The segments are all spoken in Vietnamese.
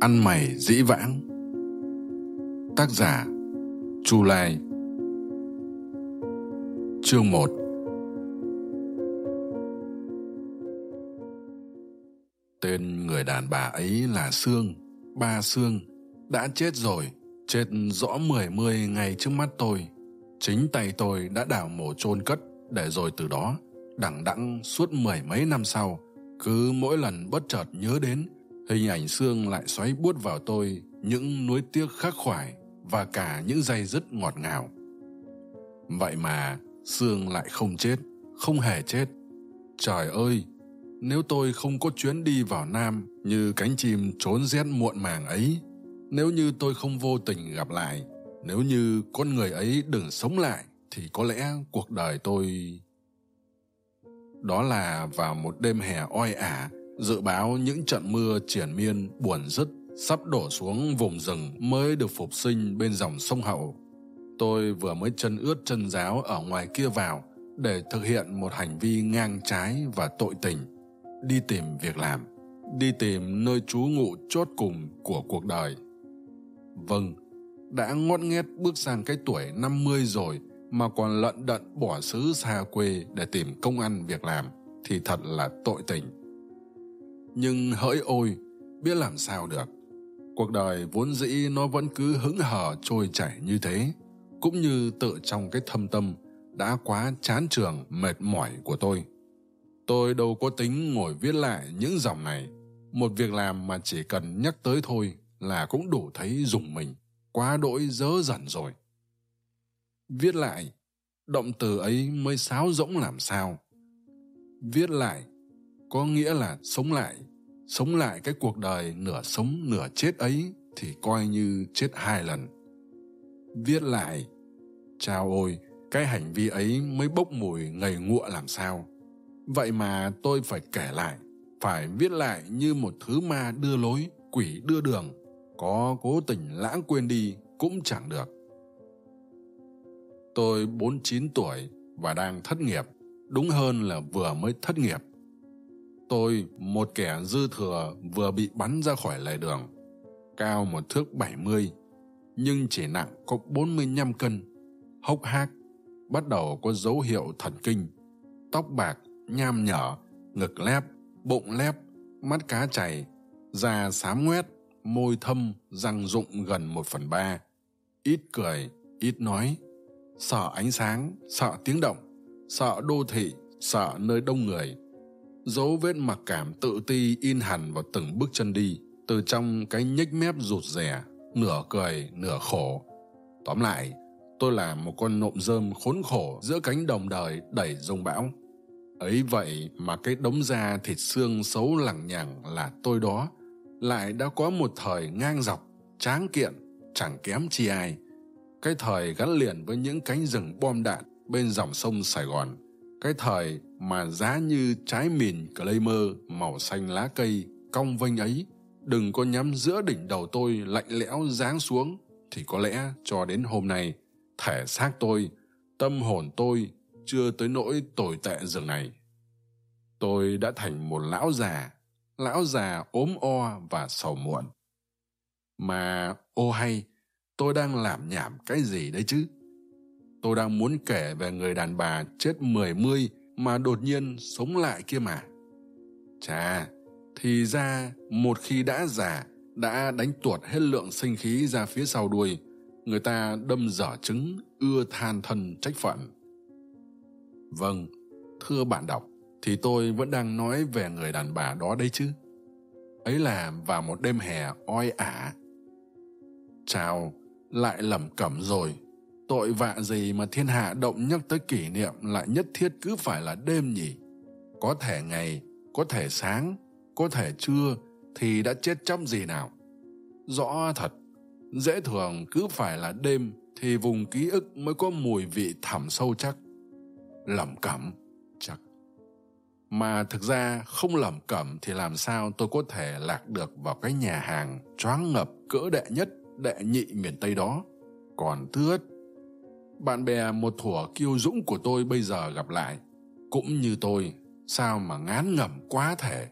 ăn mày dĩ vãng. Tác giả, chu lai. Chương một. Tên người đàn bà ấy là sương, ba sương. Đã chết rồi, chết rõ mười mươi ngày trước mắt tôi. Chính tay tôi đã đào mồ chôn cất, để rồi từ đó, đằng đẵng suốt mười mấy năm sau, cứ mỗi lần bất chợt nhớ đến hình ảnh xương lại xoáy buốt vào tôi những nuối tiếc khắc khoải và cả những dây dứt ngọt ngào. Vậy mà xương lại không chết, không hề chết. Trời ơi, nếu tôi không có chuyến đi vào nam như cánh chim trốn rét muộn màng ấy, nếu như tôi không vô tình gặp lại, nếu như con người ấy đừng sống lại, thì có lẽ cuộc đời tôi, đó là vào một đêm hè oi ả dự báo những trận mưa triển miên buồn rứt sắp đổ xuống vùng rừng mới được phục sinh bên dòng sông hậu. Tôi vừa mới chân ướt chân giáo ở ngoài kia vào để thực hiện một hành vi ngang trái và tội tình. Đi tìm việc làm, đi tìm nơi trú ngụ chốt cùng của cuộc đời. Vâng đã ngót nghét bước sang cái tuổi năm mươi rồi mà còn lận đận bỏ xứ xa quê để tìm công ăn việc làm thì thật là tội tình nhưng hỡi ôi, biết làm sao được. Cuộc đời vốn dĩ nó vẫn cứ hững hờ trôi chảy như thế, cũng như tự trong cái thâm tâm đã quá chán trường, mệt mỏi của tôi. Tôi đâu có tính ngồi viết lại những dòng này. Một việc làm mà chỉ cần nhắc tới thôi là cũng đủ thấy dùng mình, quá đỗi dớ dẩn rồi. Viết lại, động từ ấy mới sáo rỗng làm sao? Viết lại có nghĩa là sống lại sống lại cái cuộc đời nửa sống nửa chết ấy thì coi như chết hai lần. Viết lại, chao ôi, cái hành vi ấy mới bốc mùi ngầy ngụa làm sao. Vậy mà tôi phải kể lại, phải viết lại như một thứ ma đưa lối, quỷ đưa đường. Có cố tình lãng quên đi cũng chẳng được. Tôi bốn chín tuổi và đang thất nghiệp, đúng hơn là vừa mới thất nghiệp tôi, một kẻ dư thừa, vừa bị bắn ra khỏi lề đường. Cao một thước bảy mươi, nhưng chỉ nặng có bốn mươi nhăm cân. Hốc hác, bắt đầu có dấu hiệu thần kinh. Tóc bạc, nham nhở, ngực lép, bụng lép, mắt cá chảy da xám ngoét, môi thâm, răng rụng gần một phần ba. Ít cười, ít nói. Sợ ánh sáng, sợ tiếng động, sợ đô thị, sợ nơi đông người dấu vết mặc cảm tự ti in hẳn vào từng bước chân đi, từ trong cái nhếch mép rụt rè, nửa cười, nửa khổ. Tóm lại, tôi là một con nộm rơm khốn khổ giữa cánh đồng đời đầy rông bão. Ấy vậy mà cái đống da thịt xương xấu lằng nhằng là tôi đó, lại đã có một thời ngang dọc, tráng kiện, chẳng kém chi ai. Cái thời gắn liền với những cánh rừng bom đạn bên dòng sông sài gòn cái thời mà giá như trái mìn Claimer màu xanh lá cây cong vênh ấy, đừng có nhắm giữa đỉnh đầu tôi lạnh lẽo giáng xuống, thì có lẽ cho đến hôm nay thể xác tôi, tâm hồn tôi chưa tới nỗi tồi tệ dường này. Tôi đã thành một lão già lão già ốm o và sầu muộn. Mà ô hay, tôi đang làm nhảm cái gì đấy chứ? Tôi đang muốn kể về người đàn bà chết mười mươi mà đột nhiên sống lại kia mà. Chà, thì ra một khi đã già, đã đánh tuột hết lượng sinh khí ra phía sau đuôi, người ta đâm dở trứng, ưa than thân trách phận. Vâng thưa bạn đọc, thì tôi vẫn đang nói về người đàn bà đó đấy chứ. Ấy là vào một đêm hè oi ả. Chào, lại lẩm cẩm rồi tội vạ gì mà thiên hạ động nhắc tới kỷ niệm lại nhất thiết cứ phải là đêm nhỉ? Có thể ngày, có thể sáng, có thể trưa thì đã chết chóc gì nào? Rõ thật, dễ thường cứ phải là đêm thì vùng ký ức mới có mùi vị thẳm sâu chắc. Lẩm cẩm, chắc. Mà thực ra không lẩm cẩm thì làm sao tôi có thể lạc được vào cái nhà hàng choáng ngập cỡ đệ nhất, đệ nhị miền tây đó? Còn thứ ất bạn bè một thủa kiêu dũng của tôi bây giờ gặp lại. Cũng như tôi, sao mà ngán ngẩm quá thể.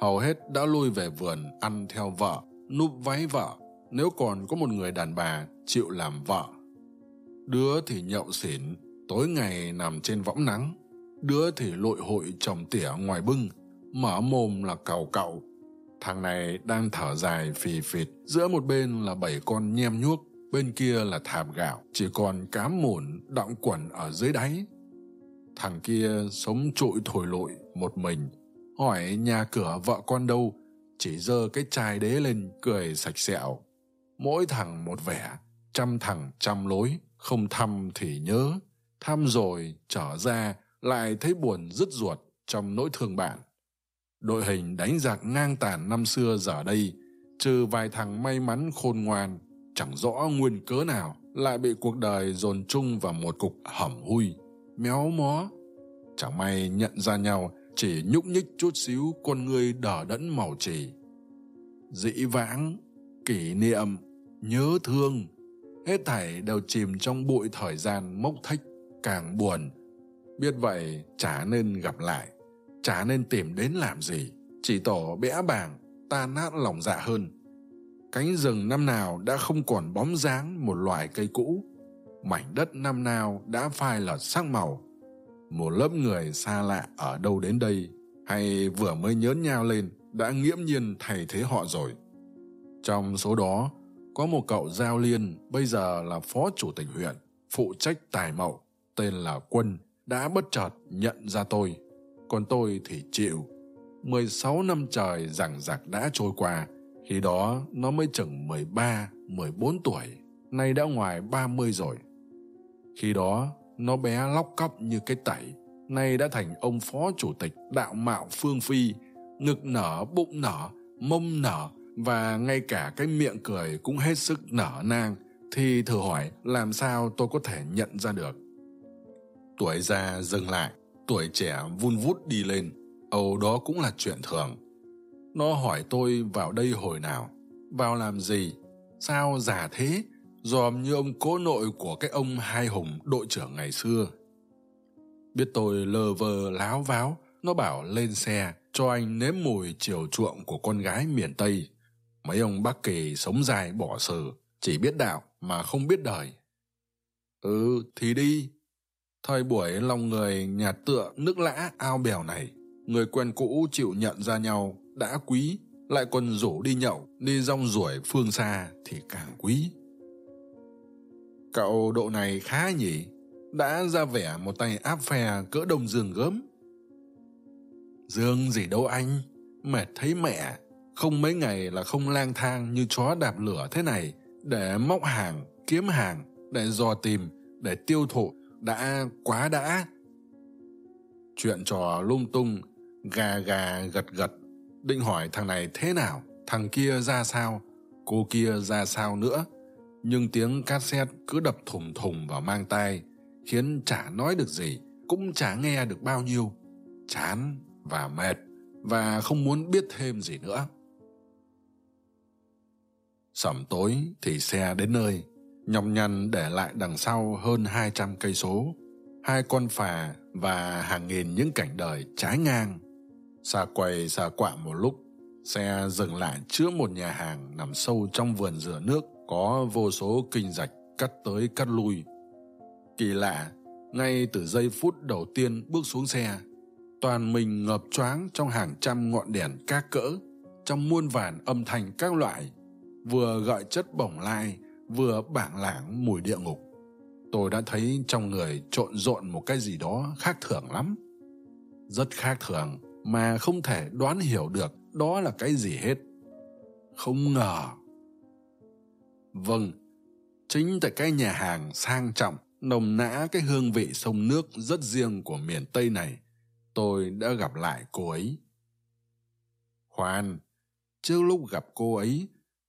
Hầu hết đã lui về vườn ăn theo vợ, núp váy vợ. Nếu còn có một người đàn bà chịu làm vợ. Đứa thì nhậu xỉn, tối ngày nằm trên võng nắng. Đứa thì lội hội trồng tỉa ngoài bưng, mở mồm là cầu cậu. Thằng này đang thở dài phì phịt, giữa một bên là bảy con nhem nhuốc bên kia là thảm gạo, chỉ còn cám mủn đọng quẩn ở dưới đáy. Thằng kia sống trụi thổi lội một mình, hỏi nhà cửa vợ con đâu, chỉ giơ cái chai đế lên cười sạch sẹo. Mỗi thằng một vẻ, trăm thằng trăm lối, không thăm thì nhớ. Thăm rồi trở ra, lại thấy buồn dứt ruột trong nỗi thương bạn. Đội hình đánh giặc ngang tàn năm xưa giờ đây, trừ vài thằng may mắn khôn ngoan chẳng rõ nguyên cớ nào, lại bị cuộc đời dồn chung vào một cục hẩm hui, méo mó. Chẳng may nhận ra nhau, chỉ nhúc nhích chút xíu, con người đỏ đẫn màu trì. Dĩ vãng, kỷ niệm, nhớ thương, hết thảy đều chìm trong bụi thời gian mốc thách, càng buồn. Biết vậy, chả nên gặp lại, chả nên tìm đến làm gì, chỉ tỏ bẽ bàng, tan nát lòng dạ hơn cánh rừng năm nào đã không còn bóng dáng một loài cây cũ. Mảnh đất năm nào đã phai lợt sắc màu. Một lớp người xa lạ ở đâu đến đây, hay vừa mới nhớn nhau lên, đã nghiễm nhiên thay thế họ rồi. Trong số đó, có một cậu giao liên, bây giờ là phó chủ tịch huyện, phụ trách tài mậu, tên là quân, đã bất chợt nhận ra tôi. Còn tôi thì chịu. Mười sáu năm trời rằng giặc đã trôi qua khi đó, nó mới chừng mười ba, mười bốn tuổi, nay đã ngoài ba mươi rồi. Khi đó, nó bé lóc cóc như cái tẩy, nay đã thành ông phó chủ tịch đạo mạo phương phi, ngực nở, bụng nở, mông nở và ngay cả cái miệng cười cũng hết sức nở nang. Thì thử hỏi, làm sao tôi có thể nhận ra được? Tuổi già dừng lại, tuổi trẻ vun vút đi lên. Âu đó cũng là chuyện thường nó hỏi tôi vào đây hồi nào, vào làm gì, sao già thế, dòm như ông cố nội của cái ông hai hùng đội trưởng ngày xưa. Biết tôi lờ vờ láo váo, nó bảo lên xe cho anh nếm mùi chiều chuộng của con gái miền tây. Mấy ông bắc kỳ sống dài bỏ sử chỉ biết đạo mà không biết đời. Ừ thì đi. Thời buổi lòng người nhà tựa nước lã ao bèo này, người quen cũ chịu nhận ra nhau đã quý, lại còn rủ đi nhậu đi rong ruổi phương xa thì càng quý. Cậu độ này khá nhỉ, đã ra vẻ một tay áp phè cỡ đông giường gớm. Dương gì đâu anh, mệt thấy mẹ, không mấy ngày là không lang thang như chó đạp lửa thế này để móc hàng, kiếm hàng, để dò tìm, để tiêu thụ, đã quá đã. Chuyện trò lung tung, gà gà gật gật định hỏi thằng này thế nào, thằng kia ra sao, cô kia ra sao nữa. Nhưng tiếng cassette cứ đập thùng thùng vào mang tai, khiến chả nói được gì, cũng chả nghe được bao nhiêu. Chán và mệt, và không muốn biết thêm gì nữa. Sẩm tối thì xe đến nơi, nhọc nhằn để lại đằng sau hơn hai trăm cây số. Hai con phà và hàng nghìn những cảnh đời trái ngang xa quầy, xà quạ một lúc, xe dừng lại trước một nhà hàng nằm sâu trong vườn rửa nước, có vô số kinh rạch cắt tới cắt lui. Kỳ lạ, ngay từ giây phút đầu tiên bước xuống xe, toàn mình ngập choáng trong hàng trăm ngọn đèn các cỡ, trong muôn vàn âm thanh các loại, vừa gợi chất bổng lai, vừa bảng lảng mùi địa ngục. Tôi đã thấy trong người trộn rộn một cái gì đó khác thường lắm. Rất khác thường mà không thể đoán hiểu được, đó là cái gì hết? Không ngờ. Vâng chính tại cái nhà hàng sang trọng, nồng nã cái hương vị sông nước rất riêng của miền tây này, tôi đã gặp lại cô ấy. Khoan, trước lúc gặp cô ấy,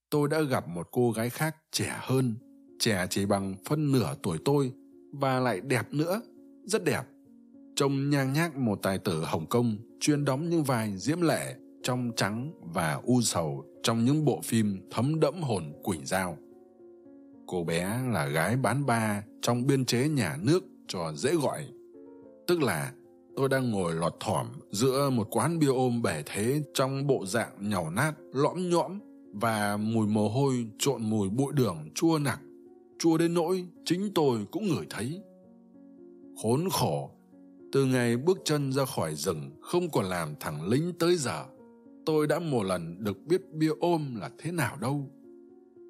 tôi đã gặp một cô gái khác trẻ hơn, trẻ chỉ bằng phân nửa tuổi tôi và lại đẹp nữa, rất đẹp trông nhang nhác một tài tử hồng kông chuyên đóng những vai diễm lệ, trong trắng và u sầu trong những bộ phim thấm đẫm hồn quỳnh dao. cô bé là gái bán ba trong biên chế nhà nước cho dễ gọi. Tức là, tôi đang ngồi lọt thỏm giữa một quán bia ôm bể thế trong bộ dạng nhàu nát, lõm nhõm và mùi mồ hôi trộn mùi bụi đường chua nặc. Chua đến nỗi chính tôi cũng ngửi thấy. Khốn khổ từ ngày bước chân ra khỏi rừng, không còn làm thằng lính tới giờ, tôi đã một lần được biết bia ôm là thế nào đâu.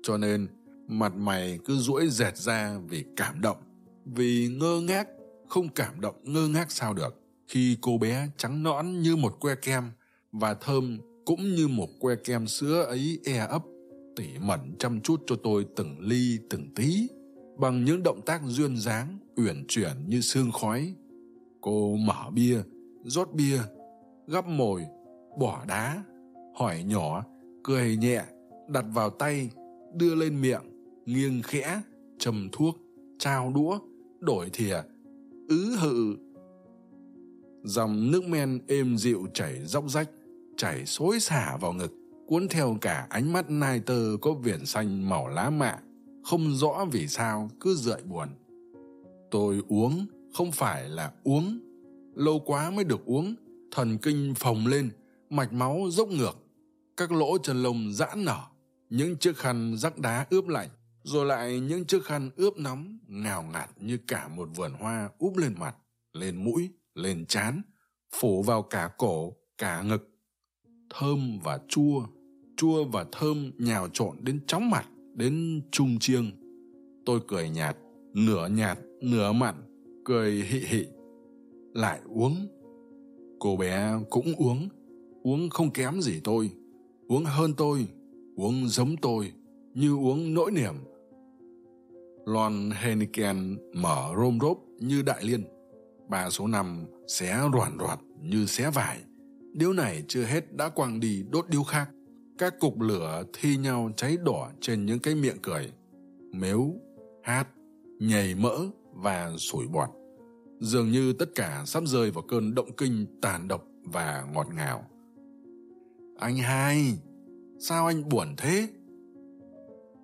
Cho nên, mặt mày cứ duỗi dẹt ra vì cảm động, vì ngơ ngác, không cảm động ngơ ngác sao được. Khi cô bé trắng nõn như một que kem và thơm cũng như một que kem sữa ấy e ấp, tỉ mẩn chăm chút cho tôi từng ly từng tí, bằng những động tác duyên dáng, uyển chuyển như sương khói cô mở bia, rót bia, gắp mồi, bỏ đá, hỏi nhỏ, cười nhẹ, đặt vào tay, đưa lên miệng, nghiêng khẽ trầm thuốc, trao đũa, đổi thìa, ứ hự. Dòng nước men êm dịu chảy róc rách, chảy xối xả vào ngực, cuốn theo cả ánh mắt nai tơ có viền xanh màu lá mạ, không rõ vì sao cứ rợi buồn. Tôi uống không phải là uống, lâu quá mới được uống, thần kinh phồng lên, mạch máu dốc ngược, các lỗ chân lông giãn nở, những chiếc khăn rắc đá ướp lạnh, rồi lại những chiếc khăn ướp nóng ngào ngạt như cả một vườn hoa úp lên mặt, lên mũi, lên trán, phủ vào cả cổ, cả ngực. Thơm và chua chua và thơm nhào trộn đến chóng mặt, đến trung chiêng. Tôi cười nhạt, nửa nhạt, nửa mặn cười hị hị, lại uống. Cô bé cũng uống uống không kém gì tôi, uống hơn tôi, uống giống tôi, như uống nỗi niềm. Lon heniken mở rôm rốp như đại liên. Ba số năm xé roàn roạt như xé vải. Điếu này chưa hết đã quăng đi đốt điếu khác. Các cục lửa thi nhau cháy đỏ trên những cái miệng cười. Mếu, hát, nhảy mỡ và sủi bọt dường như tất cả sắp rơi vào cơn động kinh tàn độc và ngọt ngào. Anh hai sao anh buồn thế?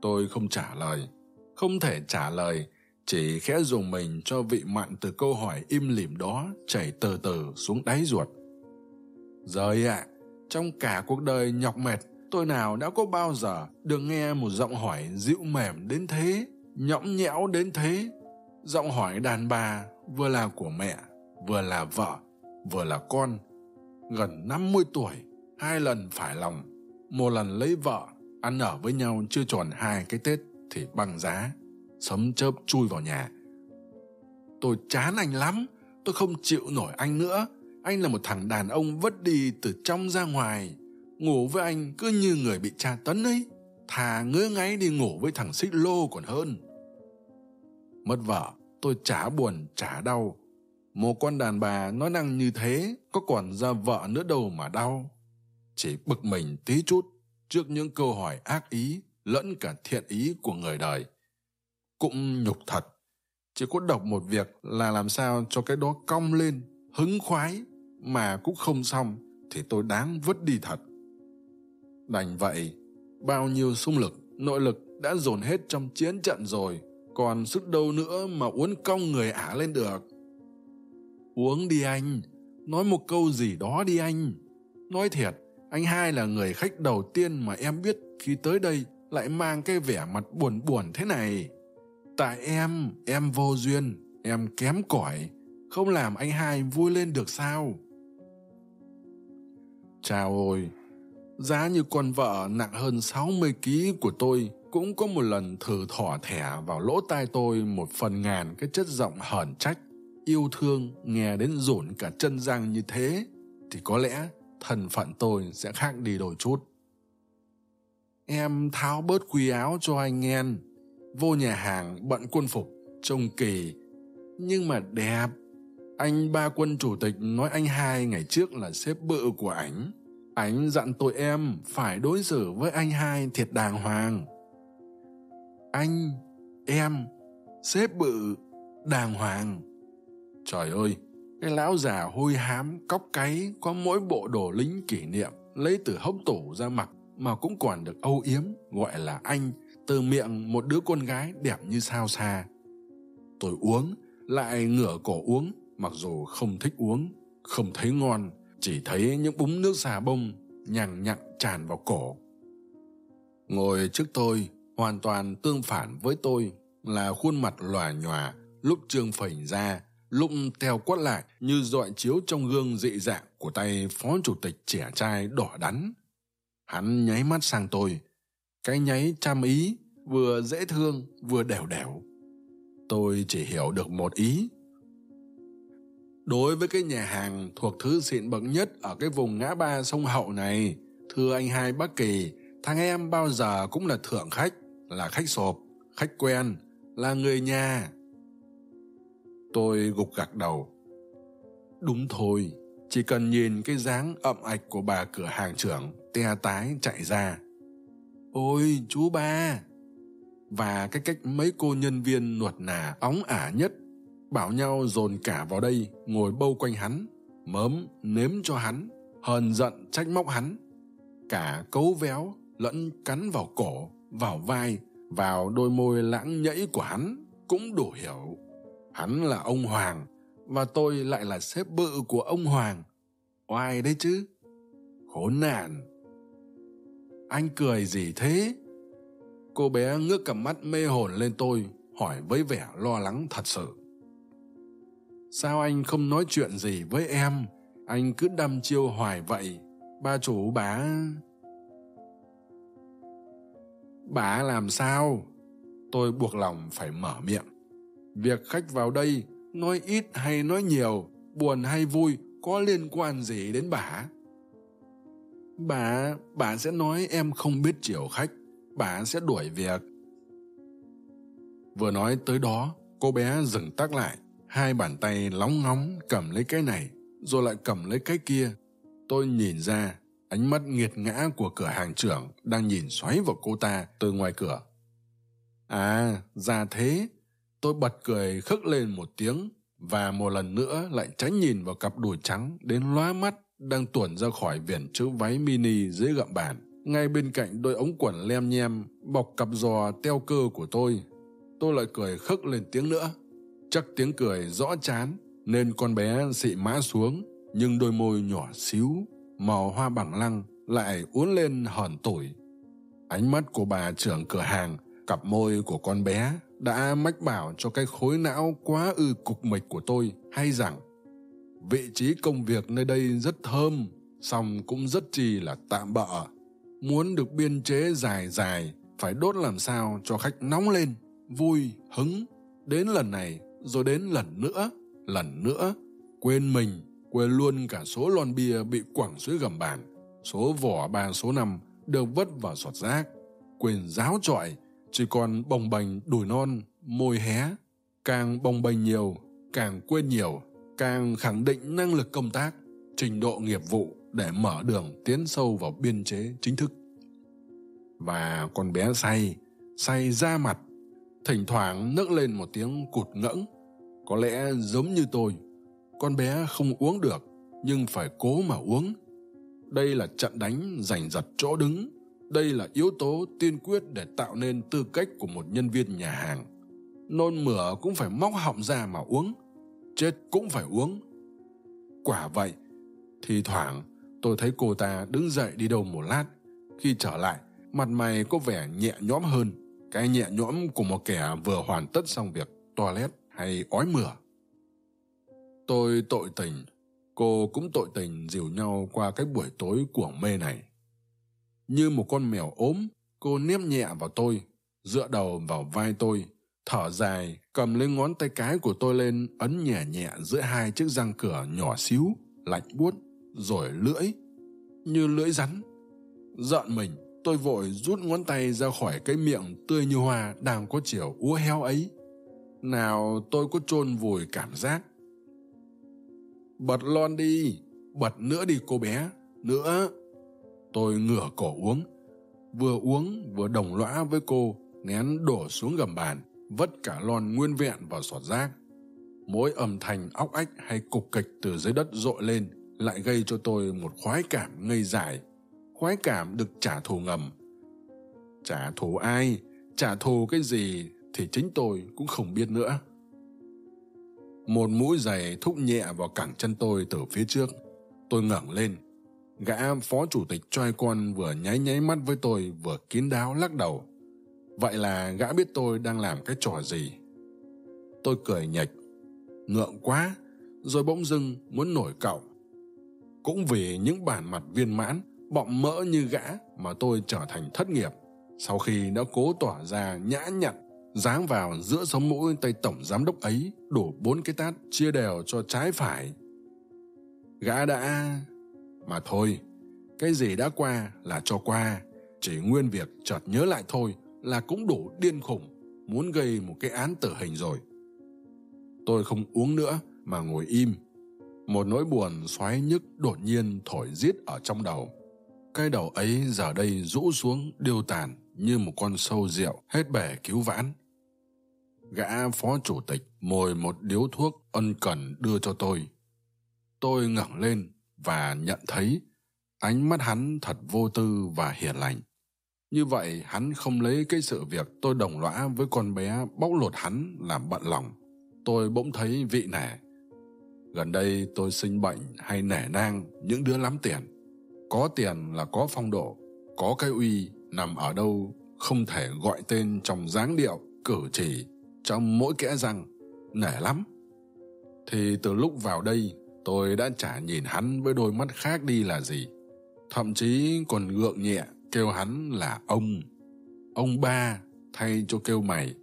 Tôi không trả lời không thể trả lời chỉ khẽ dùng mình cho vị mặn từ câu hỏi im lìm đó chảy từ từ xuống đáy ruột. Rời ạ à, trong cả cuộc đời nhọc mệt tôi nào đã có bao giờ được nghe một giọng hỏi dịu mềm đến thế nhõng nhẽo đến thế? Giọng hỏi đàn bà vừa là của mẹ, vừa là vợ, vừa là con, gần năm mươi tuổi, hai lần phải lòng, một lần lấy vợ, ăn ở với nhau chưa tròn hai cái tết thì băng giá, sấm chớp chui vào nhà. Tôi chán anh lắm, tôi không chịu nổi anh nữa. Anh là một thằng đàn ông vất đi từ trong ra ngoài. Ngủ với anh cứ như người bị tra tấn ấy. Thà ngứa ngáy đi ngủ với thằng xích lô còn hơn. Mất vợ tôi chả buồn, chả đau. Một con đàn bà nói năng như thế, có còn ra vợ nữa đâu mà đau. Chỉ bực mình tí chút trước những câu hỏi ác ý, lẫn cả thiện ý của người đời. Cũng nhục thật, chỉ có đọc một việc là làm sao cho cái đó cong lên, hứng khoái, mà cũng không xong thì tôi đáng vứt đi thật. Đành vậy, bao nhiêu sung lực, nội lực đã dồn hết trong chiến trận rồi còn sức đâu nữa mà uốn cong người ả lên được. Uống đi anh, nói một câu gì đó đi anh. Nói thiệt, anh hai là người khách đầu tiên mà em biết khi tới đây lại mang cái vẻ mặt buồn buồn thế này. Tại em em vô duyên, em kém cỏi, không làm anh hai vui lên được sao? Chào ôi, giá như con vợ nặng hơn sáu mươi ký của tôi cũng có một lần thử thỏ thẻ vào lỗ tai tôi một phần ngàn, cái chất giọng hờn trách, yêu thương, nghe đến rủn cả chân răng như thế, thì có lẽ thân phận tôi sẽ khác đi đôi chút. Em tháo bớt quý áo cho anh nghe. Vô nhà hàng bận quân phục, trông kỳ. Nhưng mà đẹp. Anh ba quân chủ tịch nói anh hai ngày trước là sếp bự của ảnh. Ảnh dặn tụi em phải đối xử với anh hai thiệt đàng hoàng anh, em, sếp bự, đàng hoàng. Trời ơi, cái lão già hôi hám, cóc cáy có mỗi bộ đồ lính kỷ niệm, lấy từ hốc tủ ra mặc mà cũng còn được âu yếm, gọi là anh, từ miệng một đứa con gái đẹp như sao xa. Tôi uống, lại ngửa cổ uống, mặc dù không thích uống, không thấy ngon, chỉ thấy những búng nước xà bông nhằng nhặng tràn vào cổ. Ngồi trước tôi hoàn toàn tương phản với tôi là khuôn mặt lòa nhòa, lúc trương phẩy ra, lúc teo quất lại như dọi chiếu trong gương dị dạng của tay phó chủ tịch trẻ trai đỏ đắn. Hắn nháy mắt sang tôi, cái nháy chăm ý, vừa dễ thương, vừa đẻo đẻo. Tôi chỉ hiểu được một ý. Đối với cái nhà hàng thuộc thứ xịn bậc nhất ở cái vùng ngã ba sông hậu này, thưa anh hai bắc kỳ, thằng em bao giờ cũng là thượng khách là khách sộp khách quen, là người nhà. Tôi gục gặc đầu. Đúng thôi, chỉ cần nhìn cái dáng ậm ạch của bà cửa hàng trưởng, te tái chạy ra. Ôi, chú ba! Và cái cách mấy cô nhân viên nuột nà óng ả nhất, bảo nhau dồn cả vào đây ngồi bâu quanh hắn, mớm nếm cho hắn, hờn giận trách móc hắn. Cả cấu véo lẫn cắn vào cổ vào vai, vào đôi môi lãng nhẫy của hắn cũng đủ hiểu. Hắn là ông hoàng và tôi lại là sếp bự của ông hoàng. Oai đấy chứ? Khốn nạn! Anh cười gì thế? Cô bé ngước cặp mắt mê hồn lên tôi, hỏi với vẻ lo lắng thật sự. Sao anh không nói chuyện gì với em? Anh cứ đăm chiêu hoài vậy. Ba chủ bà bà làm sao? Tôi buộc lòng phải mở miệng. Việc khách vào đây nói ít hay nói nhiều, buồn hay vui có liên quan gì đến bà? Bà bà sẽ nói em không biết chiều khách. Bà sẽ đuổi việc. Vừa nói tới đó, cô bé dừng tắc lại. Hai bàn tay lóng ngóng cầm lấy cái này, rồi lại cầm lấy cái kia. Tôi nhìn ra ánh mắt nghiệt ngã của cửa hàng trưởng đang nhìn xoáy vào cô ta từ ngoài cửa. À ra thế. Tôi bật cười khức lên một tiếng và một lần nữa lại tránh nhìn vào cặp đùi trắng đến lóa mắt đang tuồn ra khỏi viền chữ váy mini dưới gậm bàn. Ngay bên cạnh đôi ống quần lem nhem bọc cặp giò teo cơ của tôi tôi lại cười khức lên tiếng nữa. Chắc tiếng cười rõ chán nên con bé xị mã xuống, nhưng đôi môi nhỏ xíu màu hoa bằng lăng lại uốn lên hòn tủi. Ánh mắt của bà trưởng cửa hàng, cặp môi của con bé đã mách bảo cho cái khối não quá ư cục mịch của tôi hay rằng, vị trí công việc nơi đây rất thơm, song cũng rất chi là tạm bợ. Muốn được biên chế dài dài, phải đốt làm sao cho khách nóng lên, vui, hứng. Đến lần này, rồi đến lần nữa lần nữa, quên mình quên luôn cả số lon bia bị quẳng dưới gầm bàn, số vỏ ba, số năm được vất vào sọt rác. Quên giáo trọi, chỉ còn bồng bềnh đùi non, môi hé. Càng bồng bềnh nhiều, càng quên nhiều, càng khẳng định năng lực công tác, trình độ nghiệp vụ để mở đường tiến sâu vào biên chế chính thức. Và con bé say say ra mặt, thỉnh thoảng nấc lên một tiếng cụt ngẫng. Có lẽ giống như tôi con bé không uống được, nhưng phải cố mà uống. Đây là trận đánh giành giật chỗ đứng. Đây là yếu tố tiên quyết để tạo nên tư cách của một nhân viên nhà hàng. Nôn mửa cũng phải móc họng ra mà uống, chết cũng phải uống. Quả vậy thì thoảng tôi thấy cô ta đứng dậy đi đâu một lát. Khi trở lại, mặt mày có vẻ nhẹ nhõm hơn. Cái nhẹ nhõm của một kẻ vừa hoàn tất xong việc toilet hay ói mửa tôi tội tình. Cô cũng tội tình dìu nhau qua cái buổi tối cuồng mê này. Như một con mèo ốm, cô nếp nhẹ vào tôi, dựa đầu vào vai tôi, thở dài, cầm lấy ngón tay cái của tôi lên, ấn nhẹ nhẹ giữa hai chiếc răng cửa nhỏ xíu, lạnh buốt, rồi lưỡi, như lưỡi rắn. Giận mình, tôi vội rút ngón tay ra khỏi cái miệng tươi như hoa đang có chiều úa heo ấy. Nào tôi có chôn vùi cảm giác bật lon đi, bật nữa đi cô bé. Nữa, tôi ngửa cổ uống. Vừa uống, vừa đồng lõa với cô nén đổ xuống gầm bàn vất cả lon nguyên vẹn vào sọt rác. Mỗi âm thanh óc ách hay cục kịch từ dưới đất dội lên lại gây cho tôi một khoái cảm ngây dại. Khoái cảm được trả thù ngầm. Trả thù ai? Trả thù cái gì thì chính tôi cũng không biết nữa một mũi giày thúc nhẹ vào cẳng chân tôi từ phía trước. Tôi ngẩng lên. Gã phó chủ tịch choi con vừa nháy nháy mắt với tôi, vừa kín đáo lắc đầu. Vậy là gã biết tôi đang làm cái trò gì? Tôi cười nhệch. Ngượng quá, rồi bỗng dưng muốn nổi cậu. Cũng vì những bản mặt viên mãn, bọng mỡ như gã mà tôi trở thành thất nghiệp, sau khi đã cố tỏ ra nhã nhặn dáng vào giữa sống mũi tay tổng giám đốc ấy, đổ bốn cái tát chia đều cho trái phải. Gã đã, mà thôi, cái gì đã qua là cho qua, chỉ nguyên việc chợt nhớ lại thôi là cũng đủ điên khủng, muốn gây một cái án tử hình rồi. Tôi không uống nữa mà ngồi im. Một nỗi buồn xoáy nhức đột nhiên thổi giết ở trong đầu. Cái đầu ấy giờ đây rũ xuống, điêu tàn như một con sâu rượu, hết bể cứu vãn gã phó chủ tịch mồi một điếu thuốc ân cần đưa cho tôi. Tôi ngẩng lên và nhận thấy ánh mắt hắn thật vô tư và hiền lành. Như vậy, hắn không lấy cái sự việc tôi đồng lõa với con bé bóc lột hắn làm bận lòng. Tôi bỗng thấy vị nể gần đây tôi sinh bệnh hay nể nang, những đứa lắm tiền. Có tiền là có phong độ, có cái uy nằm ở đâu không thể gọi tên trong dáng điệu, cử chỉ trong mỗi kẽ răng, nể lắm. Thì từ lúc vào đây, tôi đã chả nhìn hắn với đôi mắt khác đi là gì. Thậm chí còn gượng nhẹ kêu hắn là ông ông ba thay cho kêu mày.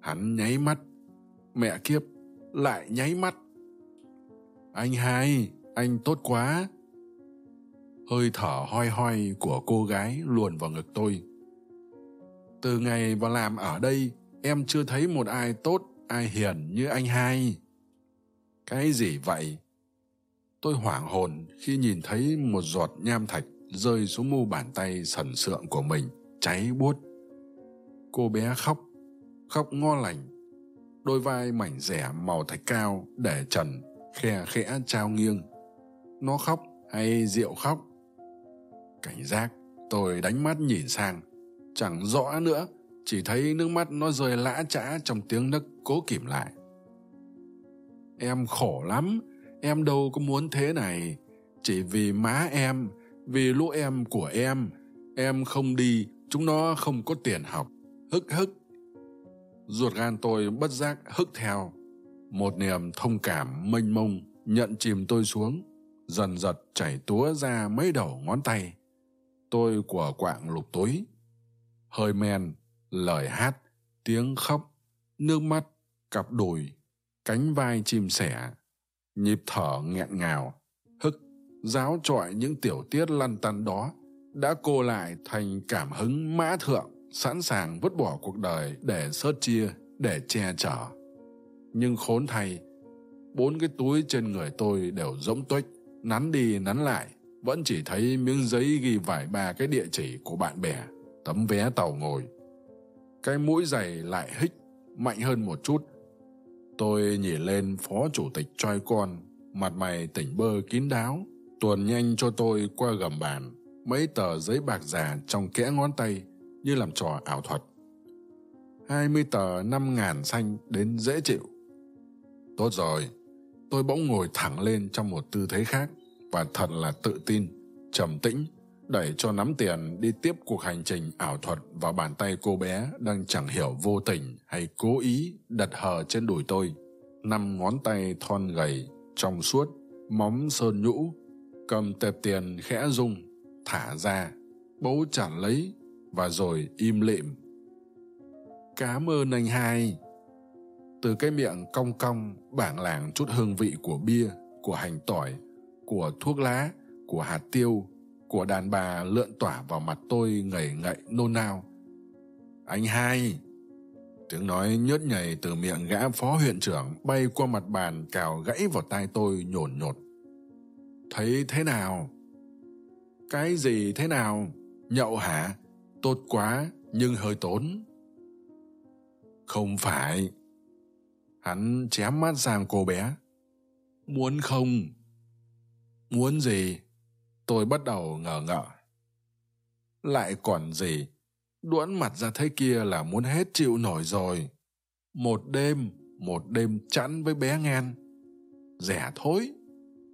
Hắn nháy mắt, mẹ kiếp, lại nháy mắt. Anh hai, anh tốt quá. Hơi thở hoi hoi của cô gái luồn vào ngực tôi. Từ ngày vào làm ở đây em chưa thấy một ai tốt, ai hiền như anh hai. Cái gì vậy? Tôi hoảng hồn khi nhìn thấy một giọt nham thạch rơi xuống mu bàn tay sần sượng của mình, cháy buốt. Cô bé khóc khóc ngo lành, đôi vai mảnh rẻ màu thạch cao để trần, khe khẽ trao nghiêng. Nó khóc hay rượu khóc? Cảnh giác, tôi đánh mắt nhìn sang, chẳng rõ nữa chỉ thấy nước mắt nó rơi lã chã trong tiếng nấc cố kìm lại. Em khổ lắm, em đâu có muốn thế này. Chỉ vì má em, vì lũ em của em em không đi, chúng nó không có tiền học. Hức hức. Ruột gan tôi bất giác hức theo. Một niềm thông cảm mênh mông nhận chìm tôi xuống, dần dật chảy túa ra mấy đầu ngón tay. Tôi của quạng lục túi. Hơi men lời hát, tiếng khóc, nước mắt cặp đùi, cánh vai chim sẻ, nhịp thở nghẹn ngào, hức, giáo trọi những tiểu tiết lăn tăn đó đã cô lại thành cảm hứng mã thượng, sẵn sàng vứt bỏ cuộc đời để sớt chia, để che chở. Nhưng khốn thay, bốn cái túi trên người tôi đều rỗng tuếch, nắn đi nắn lại, vẫn chỉ thấy miếng giấy ghi vài ba cái địa chỉ của bạn bè, tấm vé tàu ngồi cái mũi giày lại hích mạnh hơn một chút. Tôi nhìn lên phó chủ tịch choi con mặt mày tỉnh bơ kín đáo, tuồn nhanh cho tôi qua gầm bàn, mấy tờ giấy bạc già trong kẽ ngón tay như làm trò ảo thuật. Hai mươi tờ năm ngàn xanh đến dễ chịu. Tốt rồi, tôi bỗng ngồi thẳng lên trong một tư thế khác và thật là tự tin, trầm tĩnh đẩy cho nắm tiền đi tiếp cuộc hành trình ảo thuật vào bàn tay cô bé đang chẳng hiểu vô tình hay cố ý đặt hờ trên đùi tôi. Năm ngón tay thon gầy, trong suốt, móng sơn nhũ, cầm tệp tiền khẽ rung, thả ra, bấu chặt lấy và rồi im lịm. Cám ơn anh hai. Từ cái miệng cong cong, bảng làng chút hương vị của bia, của hành tỏi, của thuốc lá, của hạt tiêu của đàn bà lượn tỏa vào mặt tôi ngẩy ngậy, nôn nao. Anh hai, tiếng nói nhớt nhảy từ miệng gã phó huyện trưởng bay qua mặt bàn cào gãy vào tai tôi nhổn nhột. Thấy thế nào? Cái gì thế nào? Nhậu hả? Tốt quá, nhưng hơi tốn. Không phải. Hắn chém mắt sang cô bé. Muốn không? Muốn gì? Tôi bắt đầu ngờ ngợ. Lại còn gì đuỗn mặt ra thế kia là muốn hết chịu nổi rồi. Một đêm một đêm chẵn với bé ngan. Rẻ thối,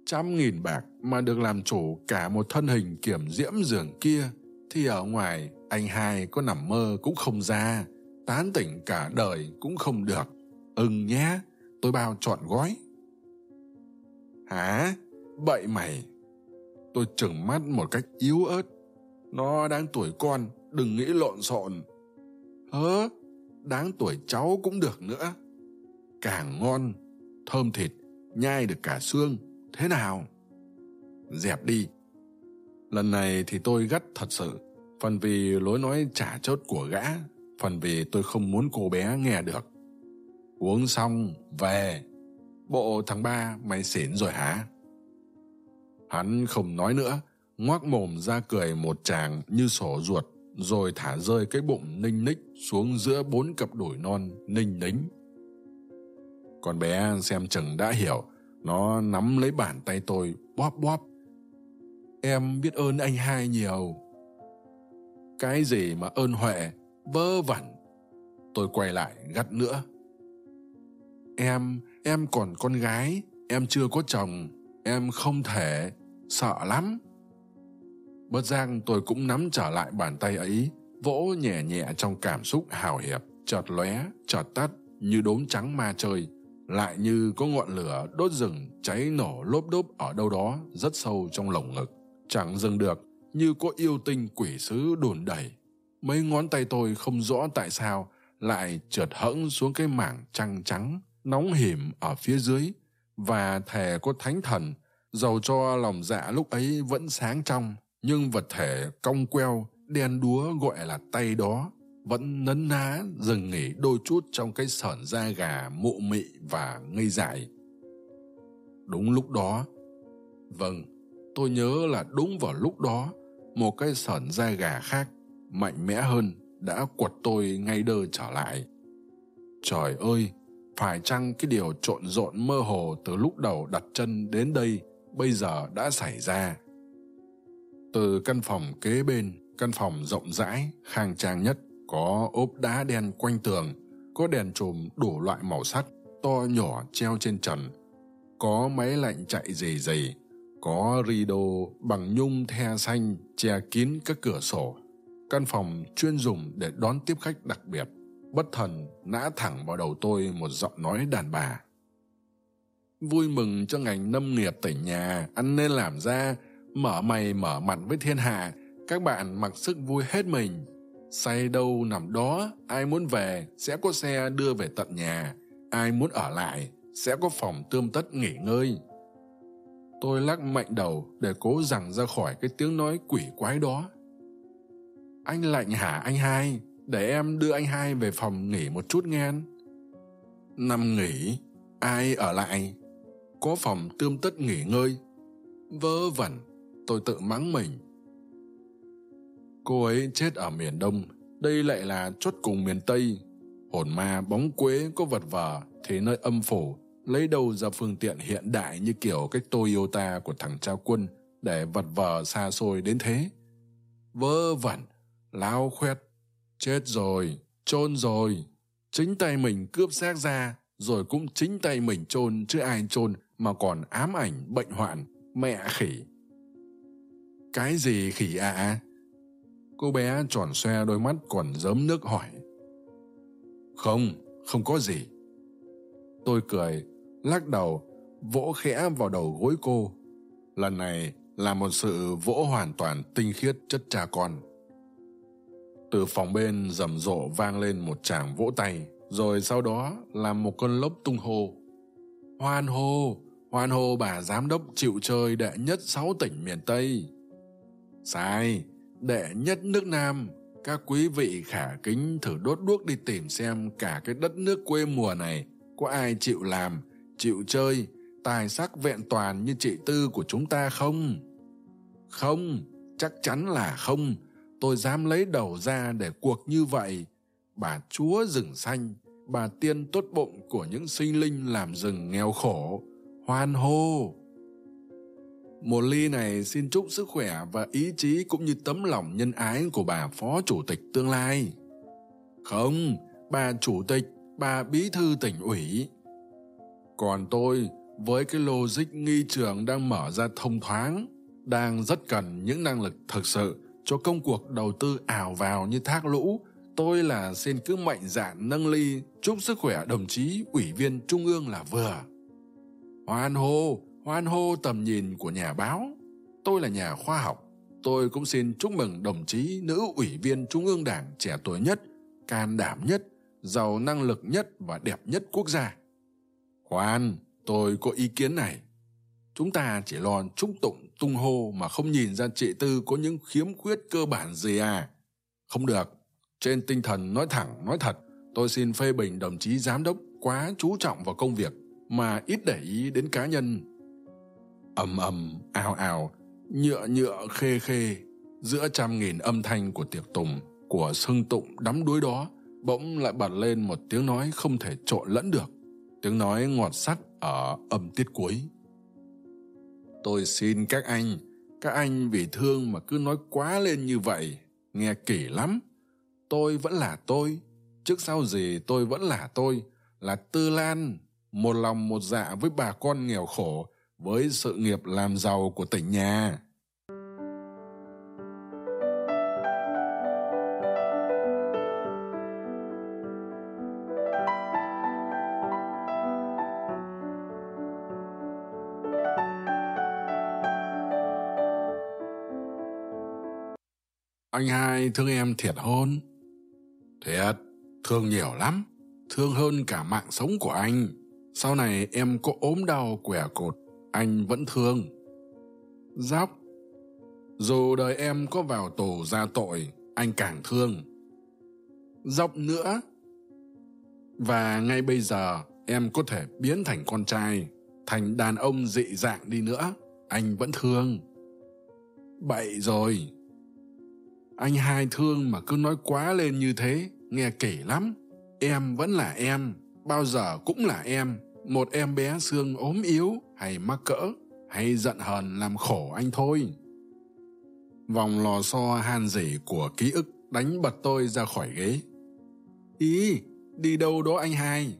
trăm nghìn bạc mà được làm chủ cả một thân hình kiểm diễm giường kia thì ở ngoài anh hai có nằm mơ cũng không ra, tán tỉnh cả đời cũng không được. Ưng nhé, tôi bao trọn gói. Hả? Bậy mày tôi chừng mắt một cách yếu ớt. Nó đang tuổi con, đừng nghĩ lộn xộn. Hớ, đáng tuổi cháu cũng được nữa. Càng ngon, thơm thịt, nhai được cả xương, thế nào? Dẹp đi. Lần này thì tôi gắt thật sự. Phần vì lối nói trả chốt của gã, phần vì tôi không muốn cô bé nghe được. Uống xong, về. Bộ thằng ba, mày xỉn rồi hả? Hắn không nói nữa, ngoác mồm ra cười một tràng như sổ ruột, rồi thả rơi cái bụng ninh ních xuống giữa bốn cặp đùi non ninh nính. Con bé xem chừng đã hiểu, nó nắm lấy bàn tay tôi, bóp bóp. Em biết ơn anh hai nhiều. Cái gì mà ơn huệ vơ vẩn. Tôi quay lại gắt nữa. Em em còn con gái, em chưa có chồng, em không thể sợ lắm. Bất giác tôi cũng nắm trở lại bàn tay ấy, vỗ nhẹ nhẹ trong cảm xúc hào hiệp, chợt lóe, chợt tắt, như đốm trắng ma chơi. Lại như có ngọn lửa đốt rừng, cháy nổ lốp đốp ở đâu đó, rất sâu trong lồng ngực. Chẳng dừng được, như có yêu tinh quỷ sứ đồn đẩy. Mấy ngón tay tôi không rõ tại sao, lại trượt hẫng xuống cái mảng trăng trắng, nóng hỉm ở phía dưới, và thề có thánh thần dầu cho lòng dạ lúc ấy vẫn sáng trong, nhưng vật thể cong queo, đen đúa gọi là tay đó, vẫn nấn ná dừng nghỉ đôi chút trong cái sởn da gà mụ mị và ngây dại. Đúng lúc đó vâng tôi nhớ là đúng vào lúc đó, một cái sởn da gà khác, mạnh mẽ hơn, đã quật tôi ngay đơ trở lại. Trời ơi, phải chăng cái điều trộn rộn mơ hồ từ lúc đầu đặt chân đến đây bây giờ đã xảy ra. Từ căn phòng kế bên, căn phòng rộng rãi, khang trang nhất, có ốp đá đen quanh tường, có đèn chùm đủ loại màu sắc, to nhỏ treo trên trần, có máy lạnh chạy dì dì có rido bằng nhung the xanh che kín các cửa sổ. Căn phòng chuyên dùng để đón tiếp khách đặc biệt. Bất thần nã thẳng vào đầu tôi một giọng nói đàn bà vui mừng cho ngành nông nghiệp tỉnh nhà, ăn nên làm ra. Mở mày mở mặt với thiên hạ, các bạn mặc sức vui hết mình. Say đâu nằm đó, ai muốn về sẽ có xe đưa về tận nhà. Ai muốn ở lại sẽ có phòng tươm tất nghỉ ngơi. Tôi lắc mạnh đầu để cố rằng ra khỏi cái tiếng nói quỷ quái đó. Anh lạnh hả anh hai? Để em đưa anh hai về phòng nghỉ một chút nghe nằm nghỉ, ai ở lại? Có phòng tươm tất nghỉ ngơi. Vớ vẩn, tôi tự mắng mình. Cô ấy chết ở miền đông, đây lại là chốt cùng miền tây. Hồn ma bóng quế có vật vờ thế nơi âm phủ, lấy đâu ra phương tiện hiện đại như kiểu cái toyota của thằng trao quân để vật vờ xa xôi đến thế. Vớ vẩn, lao khoét, chết rồi, chôn rồi. Chính tay mình cướp xác ra, rồi cũng chính tay mình chôn, chứ ai chôn mà còn ám ảnh, bệnh hoạn, mẹ khỉ. Cái gì khỉ ạ? À? cô bé tròn xoe đôi mắt còn dớm nước hỏi. Không không có gì. Tôi cười, lắc đầu, vỗ khẽ vào đầu gối cô. Lần này là một sự vỗ hoàn toàn tinh khiết chất cha con. Từ phòng bên rầm rộ vang lên một tràng vỗ tay, rồi sau đó là một cơn lốc tung hô. Hoan hô! Hoan hô bà giám đốc chịu chơi đệ nhất sáu tỉnh miền tây. Sai, đệ nhất nước nam, các quý vị khả kính thử đốt đuốc đi tìm xem cả cái đất nước quê mùa này có ai chịu làm, chịu chơi, tài sắc vẹn toàn như chị tư của chúng ta không? Không, chắc chắn là không. Tôi dám lấy đầu ra để cuộc như vậy. Bà chúa rừng xanh, bà tiên tốt bụng của những sinh linh làm rừng nghèo khổ hoan hô. Một ly này xin chúc sức khỏe và ý chí cũng như tấm lòng nhân ái của bà phó chủ tịch tương lai. Không, bà chủ tịch, bà bí thư tỉnh ủy. Còn tôi, với cái logic nghi trường đang mở ra thông thoáng, đang rất cần những năng lực thực sự cho công cuộc đầu tư ảo vào như thác lũ, tôi là xin cứ mạnh dạn nâng ly chúc sức khỏe đồng chí ủy viên trung ương là vừa hoan hô hoan hô tầm nhìn của nhà báo. Tôi là nhà khoa học. Tôi cũng xin chúc mừng đồng chí nữ ủy viên trung ương đảng trẻ tuổi nhất, can đảm nhất, giàu năng lực nhất và đẹp nhất quốc gia. Khoan, tôi có ý kiến này. Chúng ta chỉ lo chúc tụng, tung hô mà không nhìn ra chị tư có những khiếm khuyết cơ bản gì à? Không được. Trên tinh thần nói thẳng, nói thật, tôi xin phê bình đồng chí giám đốc quá chú trọng vào công việc mà ít để ý đến cá nhân. Ầm ầm, ào ào, nhựa nhựa khê khê giữa trăm nghìn âm thanh của tiệc tùng, của sưng tụng đắm đuối đó bỗng lại bật lên một tiếng nói không thể trộn lẫn được, tiếng nói ngọt sắc ở âm tiết cuối. Tôi xin các anh các anh vì thương mà cứ nói quá lên như vậy, nghe kỳ lắm. Tôi vẫn là tôi, trước sau gì tôi vẫn là tôi, là tư lan một lòng một dạ với bà con nghèo khổ, với sự nghiệp làm giàu của tỉnh nhà. Anh hai thương em thiệt hôn. Thiệt, thương nhiều lắm, thương hơn cả mạng sống của anh sau này em có ốm đau quẻ cột anh vẫn thương. Giáp, dù đời em có vào tù ra tội anh càng thương. Dọc nữa và ngay bây giờ em có thể biến thành con trai thành đàn ông dị dạng đi nữa anh vẫn thương. Bậy rồi. Anh hai thương mà cứ nói quá lên như thế nghe kể lắm. Em vẫn là em bao giờ cũng là em một em bé xương ốm yếu hay mắc cỡ hay giận hờn làm khổ anh thôi. Vòng lò xo han rỉ của ký ức đánh bật tôi ra khỏi ghế. Ý, đi đâu đó anh hai?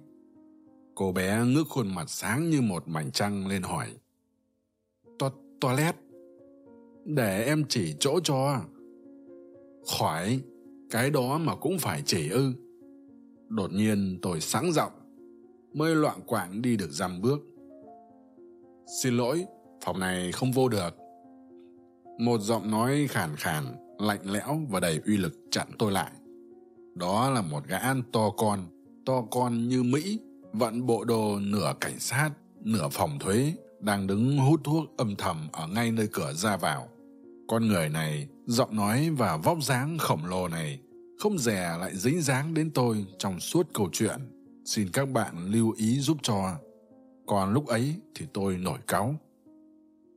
Cô bé ngước khuôn mặt sáng như một mảnh trăng lên hỏi. To toilet. Để em chỉ chỗ cho. Khỏi, cái đó mà cũng phải chỉ ư. Đột nhiên tôi sáng giọng mới loạn quạng đi được dăm bước. Xin lỗi, phòng này không vô được. Một giọng nói khàn khàn, lạnh lẽo và đầy uy lực chặn tôi lại. Đó là một gã to con to con như mỹ, vận bộ đồ nửa cảnh sát, nửa phòng thuế, đang đứng hút thuốc âm thầm ở ngay nơi cửa ra vào. Con người này, giọng nói và vóc dáng khổng lồ này không dè lại dính dáng đến tôi trong suốt câu chuyện xin các bạn lưu ý giúp cho. Còn lúc ấy thì tôi nổi cáu.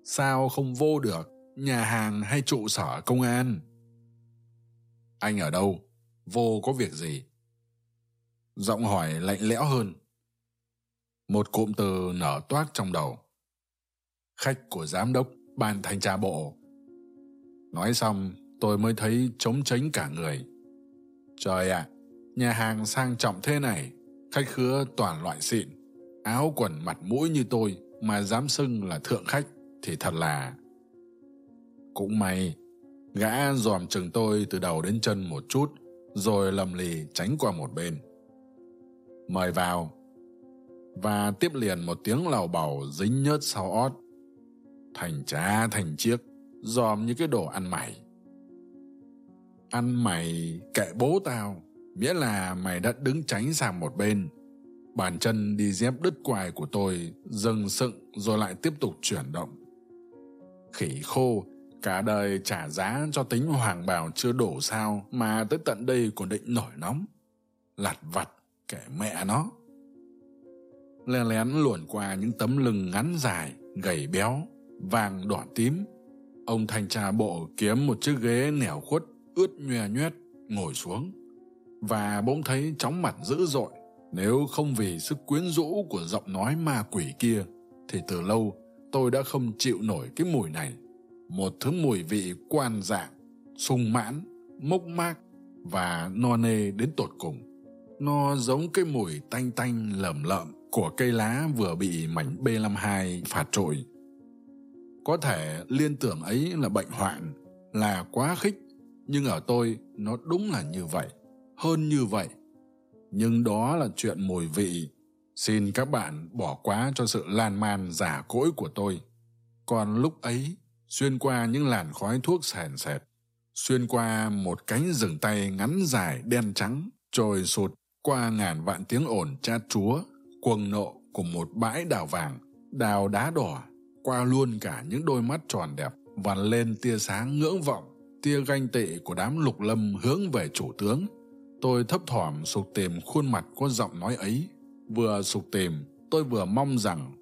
Sao không vô được nhà hàng hay trụ sở công an? Anh ở đâu? Vô có việc gì? Giọng hỏi lạnh lẽo hơn. Một cụm từ nở toát trong đầu. Khách của giám đốc ban thanh tra bộ. Nói xong tôi mới thấy trống tránh cả người. Trời ạ à, nhà hàng sang trọng thế này khách khứa toàn loại xịn. Áo quần mặt mũi như tôi mà dám xưng là thượng khách thì thật là cũng may. Gã dòm chừng tôi từ đầu đến chân một chút, rồi lầm lì tránh qua một bên. Mời vào. Và tiếp liền một tiếng lào bầu dính nhớt sau ót. Thành trá, thành chiếc, dòm như cái đồ ăn mày. Ăn mày kệ bố tao miễn là mày đã đứng tránh sang một bên. Bàn chân đi dép đứt quài của tôi dừng sựng rồi lại tiếp tục chuyển động. Khỉ khô, cả đời trả giá cho tính hoàng bào chưa đổ sao mà tới tận đây còn định nổi nóng. Lặt vặt kẻ mẹ nó. Lén lén luồn qua những tấm lưng ngắn dài, gầy béo, vàng đỏ tím. Ông thanh tra bộ kiếm một chiếc ghế nẻo khuất, ướt nhòe nhoét, ngồi xuống và bỗng thấy chóng mặt dữ dội. Nếu không vì sức quyến rũ của giọng nói ma quỷ kia thì từ lâu tôi đã không chịu nổi cái mùi này. Một thứ mùi vị quan dạng sung mãn mốc mác và no nê đến tột cùng. Nó giống cái mùi tanh tanh lởm lợm của cây lá vừa bị mảnh B52 phạt trội. Có thể liên tưởng ấy là bệnh hoạn, là quá khích, nhưng ở tôi nó đúng là như vậy, hơn như vậy. Nhưng đó là chuyện mùi vị. Xin các bạn bỏ quá cho sự lan man giả cỗi của tôi. Còn lúc ấy, xuyên qua những làn khói thuốc sền sệt, xuyên qua một cánh rừng tay ngắn dài đen trắng, trồi sụt qua ngàn vạn tiếng ồn cha chúa, cuồng nộ của một bãi đào vàng, đào đá đỏ, qua luôn cả những đôi mắt tròn đẹp, vằn lên tia sáng ngưỡng vọng, tia ganh tị của đám lục lâm hướng về chủ tướng. Tôi thấp thỏm sục tìm khuôn mặt có giọng nói ấy. Vừa sục tìm, tôi vừa mong rằng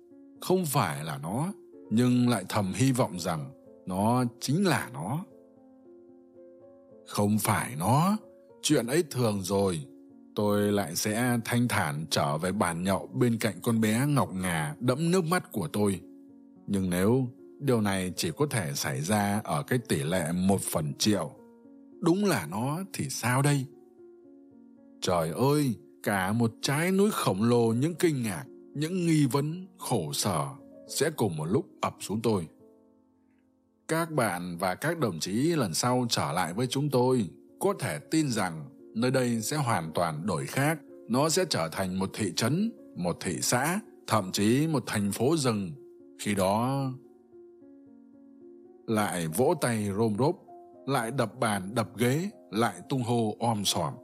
không phải là nó, nhưng lại thầm hy vọng rằng nó chính là nó. Không phải nó, chuyện ấy thường rồi, tôi lại sẽ thanh thản trở về bàn nhậu bên cạnh con bé ngọc ngà đẫm nước mắt của tôi nhưng nếu điều này chỉ có thể xảy ra ở cái tỷ lệ một phần triệu đúng là nó thì sao đây trời ơi, cả một trái núi khổng lồ, những kinh ngạc, những nghi vấn, khổ sở sẽ cùng một lúc ập xuống tôi. Các bạn và các đồng chí lần sau trở lại với chúng tôi có thể tin rằng nơi đây sẽ hoàn toàn đổi khác. Nó sẽ trở thành một thị trấn, một thị xã, thậm chí một thành phố rừng. Khi đó, lại vỗ tay rôm rốp, lại đập bàn đập ghế, lại tung hô om sòm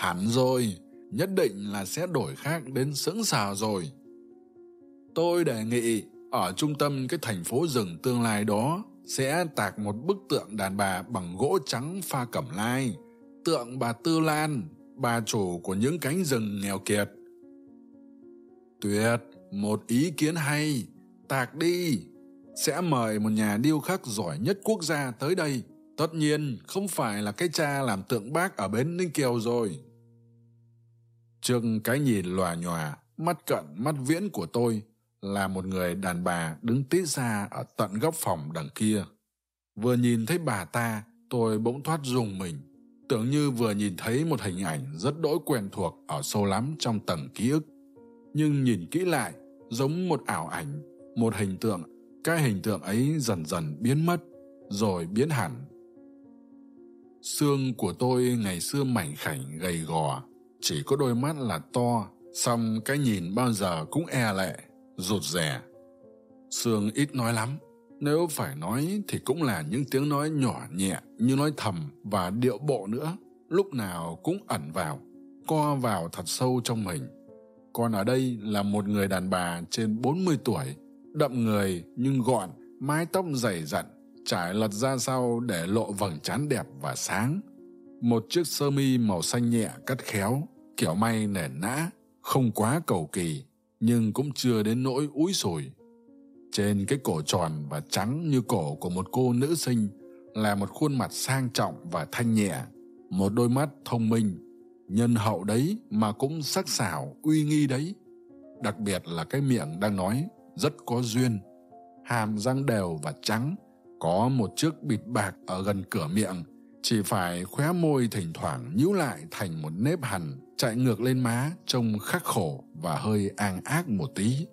hẳn rồi, nhất định là sẽ đổi khác đến sững sờ rồi. Tôi đề nghị ở trung tâm cái thành phố rừng tương lai đó sẽ tạc một bức tượng đàn bà bằng gỗ trắng pha cẩm lai. Tượng bà tư lan, bà chủ của những cánh rừng nghèo kiệt. Tuyệt, một ý kiến hay. Tạc đi. Sẽ mời một nhà điêu khắc giỏi nhất quốc gia tới đây. Tất nhiên không phải là cái cha làm tượng bác ở bến ninh kiều rồi trước cái nhìn lòa nhòa, mắt cận, mắt viễn của tôi là một người đàn bà đứng tít xa ở tận góc phòng đằng kia. Vừa nhìn thấy bà ta, tôi bỗng thoát dùng mình, tưởng như vừa nhìn thấy một hình ảnh rất đỗi quen thuộc ở sâu lắm trong tầng ký ức. Nhưng nhìn kỹ lại, giống một ảo ảnh, một hình tượng, cái hình tượng ấy dần dần biến mất, rồi biến hẳn. Xương của tôi ngày xưa mảnh khảnh gầy gò chỉ có đôi mắt là to song cái nhìn bao giờ cũng e lệ, rụt rè. Xương ít nói lắm, nếu phải nói thì cũng là những tiếng nói nhỏ nhẹ như nói thầm và điệu bộ nữa, lúc nào cũng ẩn vào, co vào thật sâu trong mình. Còn ở đây là một người đàn bà trên bốn mươi tuổi, đậm người nhưng gọn, mái tóc dày dặn, trải lật ra sau để lộ vầng trán đẹp và sáng. Một chiếc sơ mi màu xanh nhẹ cắt khéo kiểu may nền nã, không quá cầu kỳ, nhưng cũng chưa đến nỗi úi sùi trên cái cổ tròn và trắng như cổ của một cô nữ sinh là một khuôn mặt sang trọng và thanh nhẹ, một đôi mắt thông minh, nhân hậu đấy mà cũng sắc sảo, uy nghi đấy. Đặc biệt là cái miệng đang nói rất có duyên, hàm răng đều và trắng, có một chiếc bịt bạc ở gần cửa miệng chỉ phải khóe môi thỉnh thoảng nhíu lại thành một nếp hằn, chạy ngược lên má, trông khắc khổ và hơi an ác một tí.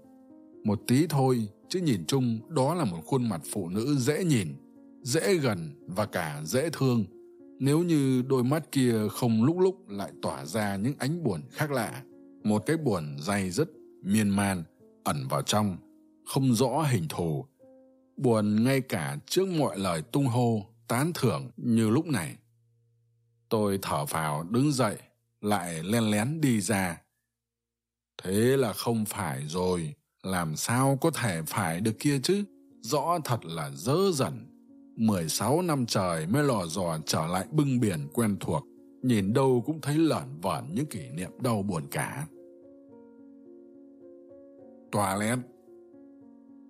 Một tí thôi, chứ nhìn chung đó là một khuôn mặt phụ nữ dễ nhìn, dễ gần và cả dễ thương. Nếu như đôi mắt kia không lúc lúc lại tỏa ra những ánh buồn khác lạ, một cái buồn dày dứt, miên man, ẩn vào trong, không rõ hình thù. Buồn ngay cả trước mọi lời tung hô tán thưởng như lúc này. Tôi thở phào đứng dậy, lại len lén đi ra. Thế là không phải rồi, làm sao có thể phải được kia chứ? Rõ thật là dớ dẩn. Mười sáu năm trời mới lò dò trở lại bưng biển quen thuộc. Nhìn đâu cũng thấy lởn vởn những kỷ niệm đau buồn cả. Toilet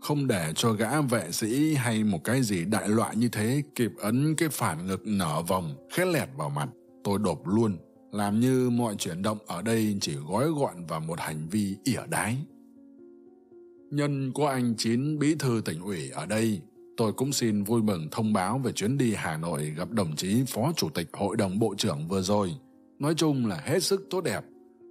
không để cho gã vệ sĩ hay một cái gì đại loại như thế kịp ấn cái phản ngực nở vòng, khét lẹt vào mặt. Tôi đột luôn, làm như mọi chuyển động ở đây chỉ gói gọn vào một hành vi ỉa đái. Nhân có anh chín bí thư tỉnh ủy ở đây, tôi cũng xin vui mừng thông báo về chuyến đi hà nội gặp đồng chí phó chủ tịch hội đồng bộ trưởng vừa rồi. Nói chung là hết sức tốt đẹp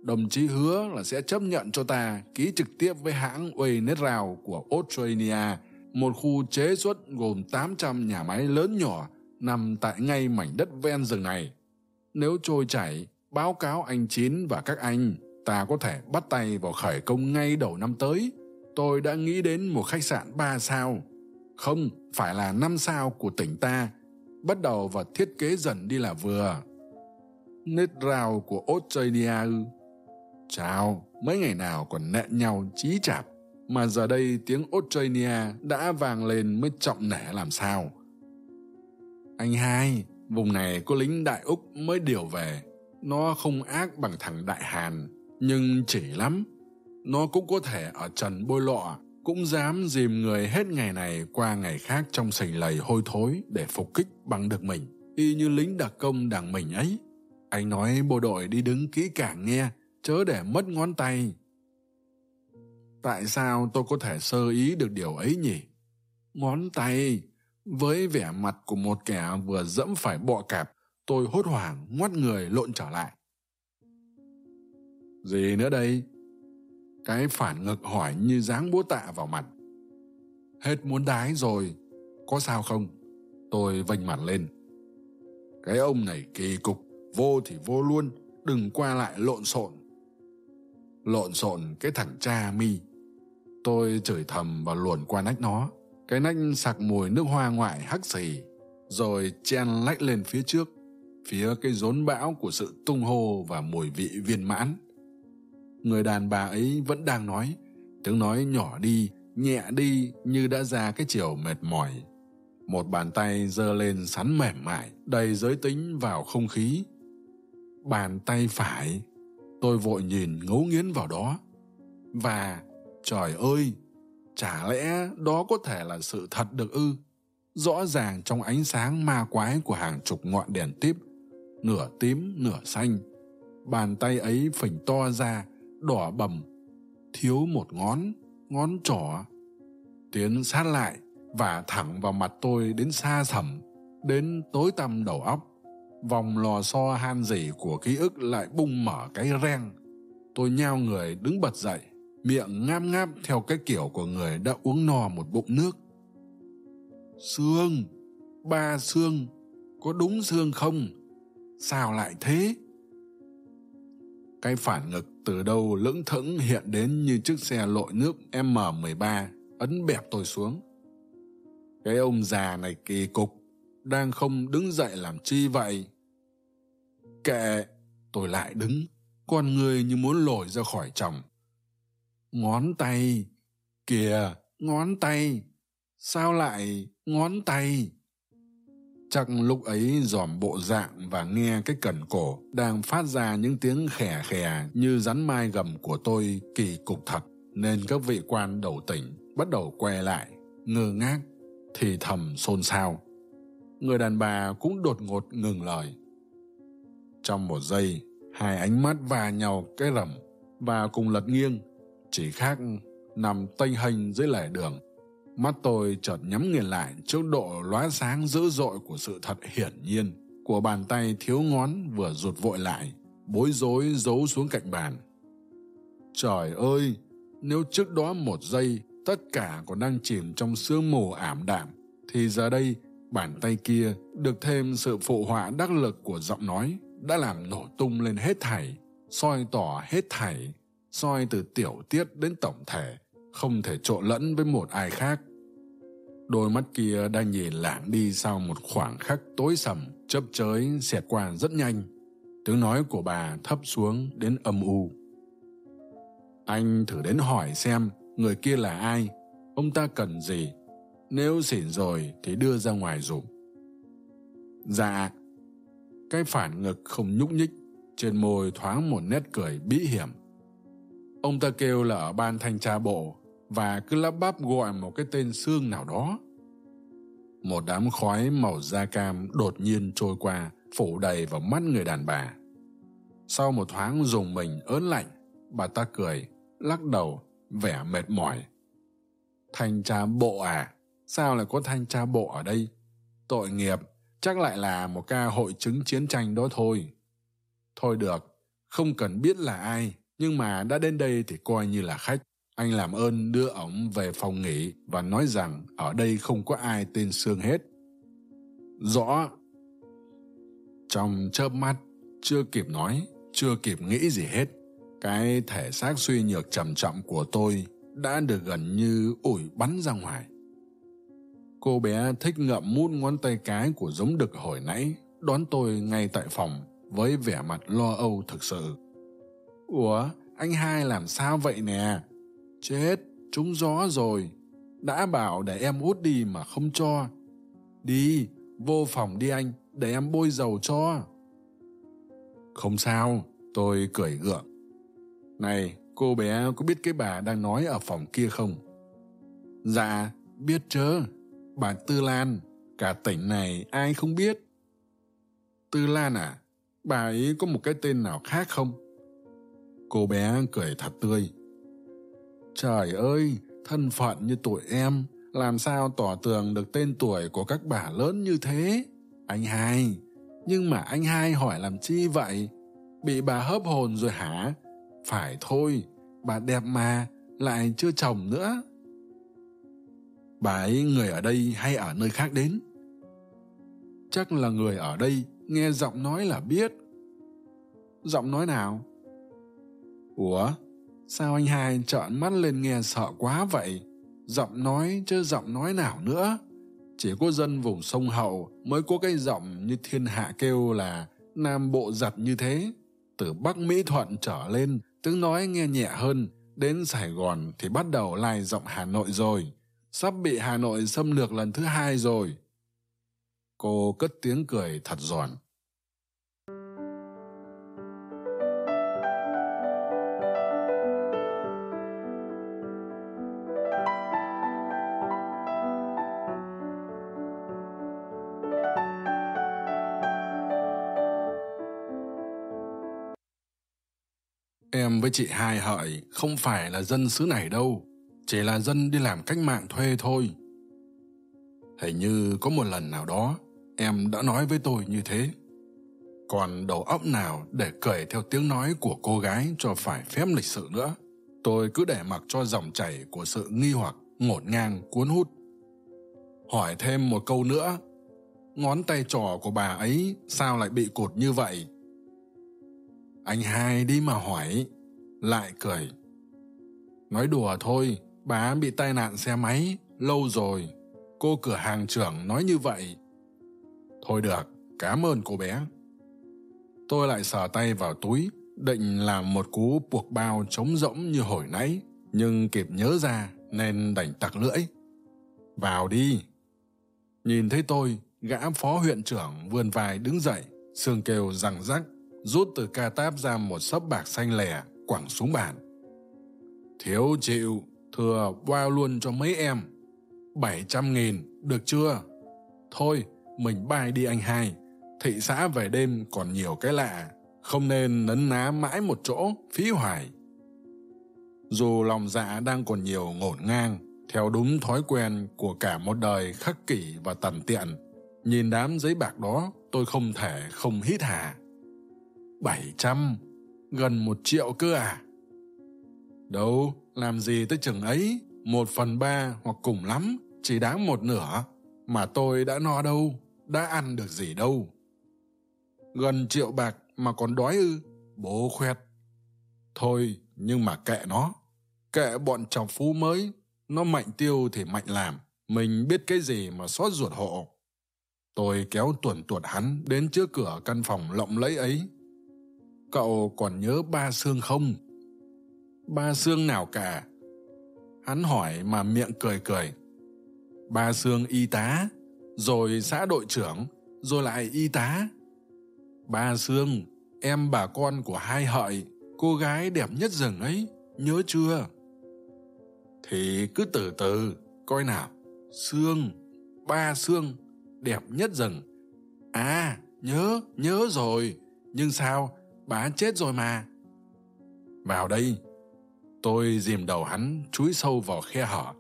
đồng chí hứa là sẽ chấp nhận cho ta ký trực tiếp với hãng Waynetral của Australia, một khu chế xuất gồm 800 nhà máy lớn nhỏ nằm tại ngay mảnh đất ven rừng này. Nếu trôi chảy, báo cáo anh Chín và các anh, ta có thể bắt tay vào khởi công ngay đầu năm tới. Tôi đã nghĩ đến một khách sạn 3 sao. Không, phải là 5 sao của tỉnh ta. Bắt đầu và thiết kế dần đi là vừa. Nết rào của Australia ư? Chào, mấy ngày nào còn nẹn nhau chí chạp. Mà giờ đây tiếng Australia đã vang lên mới trọng nể làm sao. Anh hai, vùng này có lính Đại Úc mới điều về. Nó không ác bằng thằng Đại Hàn, nhưng chỉ lắm. Nó cũng có thể ở trần bôi lọ, cũng dám dìm người hết ngày này qua ngày khác trong sành lầy hôi thối để phục kích bằng được mình, y như lính đặc công đảng mình ấy. Anh nói bộ đội đi đứng kỹ càng nghe, chớ để mất ngón tay. Tại sao tôi có thể sơ ý được điều ấy nhỉ? Ngón tay, với vẻ mặt của một kẻ vừa dẫm phải bọ cạp, tôi hốt hoảng ngoắt người lộn trở lại. Gì nữa đây? Cái phản ngực hỏi như dáng búa tạ vào mặt. Hết muốn đái rồi, có sao không? Tôi vênh mặt lên. Cái ông này kỳ cục, vô thì vô luôn, đừng qua lại lộn xộn. Lộn xộn cái thằng cha mi. Tôi chửi thầm và luồn qua nách nó. Cái nách sặc mùi nước hoa ngoại hắc xì, rồi chen lách lên phía trước, phía cái rốn bão của sự tung hô và mùi vị viên mãn. Người đàn bà ấy vẫn đang nói, tiếng nói nhỏ đi, nhẹ đi như đã ra cái chiều mệt mỏi. Một bàn tay giơ lên sắn mềm mại, đầy giới tính vào không khí. Bàn tay phải tôi vội nhìn ngấu nghiến vào đó. Và, trời ơi, chả lẽ đó có thể là sự thật được ư? Rõ ràng trong ánh sáng ma quái của hàng chục ngọn đèn tiếp, nửa tím, nửa xanh, bàn tay ấy phình to ra, đỏ bầm, thiếu một ngón ngón trỏ. Tiến sát lại và thẳng vào mặt tôi đến xa thẳm đến tối tăm đầu óc vòng lò xo han rỉ của ký ức lại bung mở cái reng. Tôi nhao người đứng bật dậy, miệng ngáp ngáp theo cái kiểu của người đã uống no một bụng nước. Xương ba xương có đúng xương không? Sao lại thế? Cái phản ngực từ đâu lững thững hiện đến như chiếc xe lội nước m 13 ấn bẹp tôi xuống. Cái ông già này kỳ cục, đang không đứng dậy làm chi vậy? Kệ, tôi lại đứng, con người như muốn lồi ra khỏi chồng. Ngón tay kìa, ngón tay, sao lại ngón tay? Chắc lúc ấy dòm bộ dạng và nghe cái cẩn cổ đang phát ra những tiếng khè khè như rắn mai gầm của tôi kỳ cục thật. Nên các vị quan đầu tỉnh bắt đầu quay lại, ngơ ngác, thì thầm xôn xao. Người đàn bà cũng đột ngột ngừng lời trong một giây, hai ánh mắt va nhau cái rầm và cùng lật nghiêng, chỉ khác nằm tênh hình dưới lề đường. Mắt tôi chợt nhắm nghiền lại trước độ lóa sáng dữ dội của sự thật hiển nhiên. Của bàn tay thiếu ngón vừa rụt vội lại, bối rối giấu xuống cạnh bàn. Trời ơi! Nếu trước đó một giây tất cả còn đang chìm trong sương mù ảm đạm, thì giờ đây bàn tay kia được thêm sự phụ họa đắc lực của giọng nói đã làm nổ tung lên hết thảy, soi tỏ hết thảy, soi từ tiểu tiết đến tổng thể, không thể trộn lẫn với một ai khác. Đôi mắt kia đang nhìn lảng đi sau một khoảng khắc tối sầm, chớp chới, xẹt qua rất nhanh. Tiếng nói của bà thấp xuống đến âm u. Anh thử đến hỏi xem người kia là ai, ông ta cần gì, nếu xỉn rồi thì đưa ra ngoài dùm dạ cái phản ngực không nhúc nhích, trên môi thoáng một nét cười bí hiểm. Ông ta kêu là ở ban thanh tra bộ và cứ lắp bắp gọi một cái tên xương nào đó. Một đám khói màu da cam đột nhiên trôi qua, phủ đầy vào mắt người đàn bà. Sau một thoáng dùng mình ớn lạnh, bà ta cười, lắc đầu, vẻ mệt mỏi. Thanh tra bộ à? Sao lại có thanh tra bộ ở đây? Tội nghiệp chắc lại là một ca hội chứng chiến tranh đó thôi. Thôi được, không cần biết là ai, nhưng mà đã đến đây thì coi như là khách. Anh làm ơn đưa ổng về phòng nghỉ và nói rằng ở đây không có ai tên sương hết. Rõ. Trong chớp mắt, chưa kịp nói, chưa kịp nghĩ gì hết, cái thể xác suy nhược trầm trọng của tôi đã được gần như ủi bắn ra ngoài cô bé thích ngậm mút ngón tay cái của giống đực hồi nãy, đón tôi ngay tại phòng với vẻ mặt lo âu thực sự. Ủa, anh hai làm sao vậy nè? Chết, trúng gió rồi. Đã bảo để em út đi mà không cho. Đi, vô phòng đi anh, để em bôi dầu cho. Không sao, tôi cười gượng. Này, cô bé có biết cái bà đang nói ở phòng kia không? Dạ biết chứ bà tư lan, cả tỉnh này ai không biết? Tư lan à bà ấy có một cái tên nào khác không? Cô bé cười thật tươi. Trời ơi, thân phận như tụi em, làm sao tỏ tường được tên tuổi của các bà lớn như thế? Anh hai, nhưng mà anh hai hỏi làm chi vậy? Bị bà hấp hồn rồi hả? Phải thôi, bà đẹp mà, lại chưa chồng nữa bà ấy người ở đây hay ở nơi khác đến? Chắc là người ở đây nghe giọng nói là biết. Giọng nói nào? Ủa, sao anh hai trợn mắt lên nghe sợ quá vậy? Giọng nói chứ giọng nói nào nữa? Chỉ có dân vùng sông hậu mới có cái giọng như thiên hạ kêu là nam bộ giật như thế. Từ bắc mỹ thuận trở lên, tiếng nói nghe nhẹ hơn. Đến sài gòn thì bắt đầu lai giọng hà nội rồi sắp bị hà nội xâm lược lần thứ hai rồi. Cô cất tiếng cười thật giòn. Em với chị hai hợi không phải là dân xứ này đâu chỉ là dân đi làm cách mạng thuê thôi. Hình như có một lần nào đó, em đã nói với tôi như thế. Còn đầu óc nào để cởi theo tiếng nói của cô gái cho phải phép lịch sự nữa, tôi cứ để mặc cho dòng chảy của sự nghi hoặc, ngổn ngang, cuốn hút. Hỏi thêm một câu nữa, ngón tay trỏ của bà ấy sao lại bị cột như vậy? Anh hai đi mà hỏi, lại cười. Nói đùa thôi bà bị tai nạn xe máy, lâu rồi. Cô cửa hàng trưởng nói như vậy. Thôi được cám ơn cô bé. Tôi lại sờ tay vào túi, định làm một cú buộc bao trống rỗng như hồi nãy, nhưng kịp nhớ ra nên đành tặc lưỡi. Vào đi. Nhìn thấy tôi, gã phó huyện trưởng vươn vai đứng dậy, xương kêu rằng rắc, rút từ ca táp ra một sấp bạc xanh lẻ, quẳng xuống bàn. Thiếu chịu thừa bao luôn cho mấy em. Bảy trăm nghìn, được chưa? Thôi, mình bay đi anh hai. Thị xã về đêm còn nhiều cái lạ. Không nên nấn ná mãi một chỗ, phí hoài. Dù lòng dạ đang còn nhiều ngổn ngang, theo đúng thói quen của cả một đời khắc kỷ và tần tiện, nhìn đám giấy bạc đó, tôi không thể không hít hà. Bảy trăm, gần một triệu cơ à? Đâu? Làm gì tới chừng ấy, một phần ba hoặc cùng lắm, chỉ đáng một nửa. Mà tôi đã no đâu, đã ăn được gì đâu. Gần triệu bạc mà còn đói ư, bố khoét. Thôi, nhưng mà kệ nó. Kệ bọn chọc phú mới, nó mạnh tiêu thì mạnh làm. Mình biết cái gì mà xót ruột hộ. Tôi kéo tuần tuột hắn đến trước cửa căn phòng lộng lẫy ấy. Cậu còn nhớ ba xương không? Ba xương nào cả? Hắn hỏi mà miệng cười cười. Ba xương y tá, rồi xã đội trưởng, rồi lại y tá. Ba xương, em bà con của hai hợi, cô gái đẹp nhất rừng ấy, nhớ chưa? Thì cứ từ từ, coi nào. Xương, ba xương, đẹp nhất rừng. À nhớ nhớ rồi. Nhưng sao? Bà chết rồi mà. Vào đây tôi dìm đầu hắn, chúi sâu vào khe hở.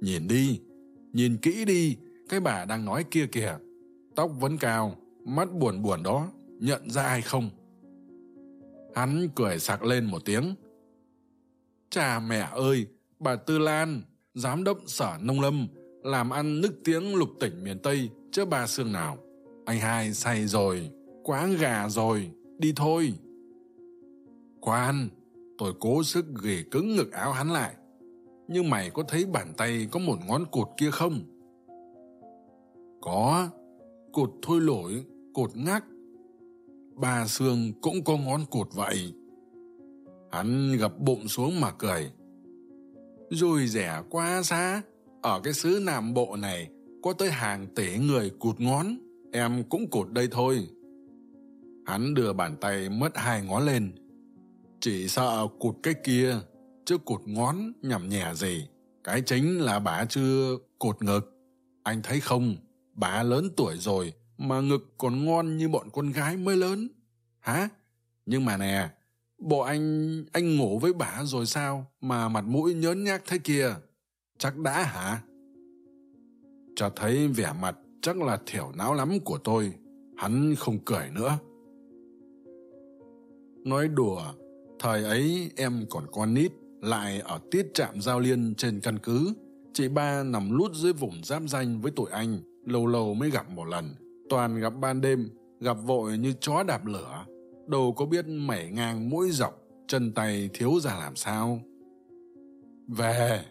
Nhìn đi, nhìn kỹ đi, cái bà đang nói kia kìa. Tóc vẫn cao, mắt buồn buồn đó, nhận ra ai không? Hắn cười sặc lên một tiếng. Cha mẹ ơi, bà tư lan, giám đốc sở nông lâm, làm ăn nức tiếng lục tỉnh miền tây chứ bà xương nào. Anh hai say rồi, quá gà rồi, đi thôi. Khoan tôi cố sức ghì cứng ngực áo hắn lại. Nhưng mày có thấy bàn tay có một ngón cụt kia không? Có. Cụt thôi lỗi, cụt ngắc. Ba xương cũng có ngón cụt vậy. Hắn gập bụng xuống mà cười. Rồi rẻ quá xa ở cái xứ nam bộ này, có tới hàng tỷ người cụt ngón. Em cũng cụt đây thôi. Hắn đưa bàn tay mất hai ngón lên chỉ sợ cụt cái kia, chứ cụt ngón nhằm nhẻ gì. Cái chính là bà chưa cột ngực. Anh thấy không? Bà lớn tuổi rồi mà ngực còn ngon như bọn con gái mới lớn. Hả? Nhưng mà nè, bộ anh anh ngủ với bà rồi sao mà mặt mũi nhớn nhác thế kia? Chắc đã hả? Cho thấy vẻ mặt chắc là thiểu não lắm của tôi, hắn không cười nữa. Nói đùa thời ấy em còn con nít, lại ở tiết trạm giao liên trên căn cứ. Chị ba nằm lút dưới vùng giáp danh với tụi anh, lâu lâu mới gặp một lần. Toàn gặp ban đêm, gặp vội như chó đạp lửa. Đâu có biết mẩy ngang mũi dọc, chân tay thiếu ra làm sao. Về.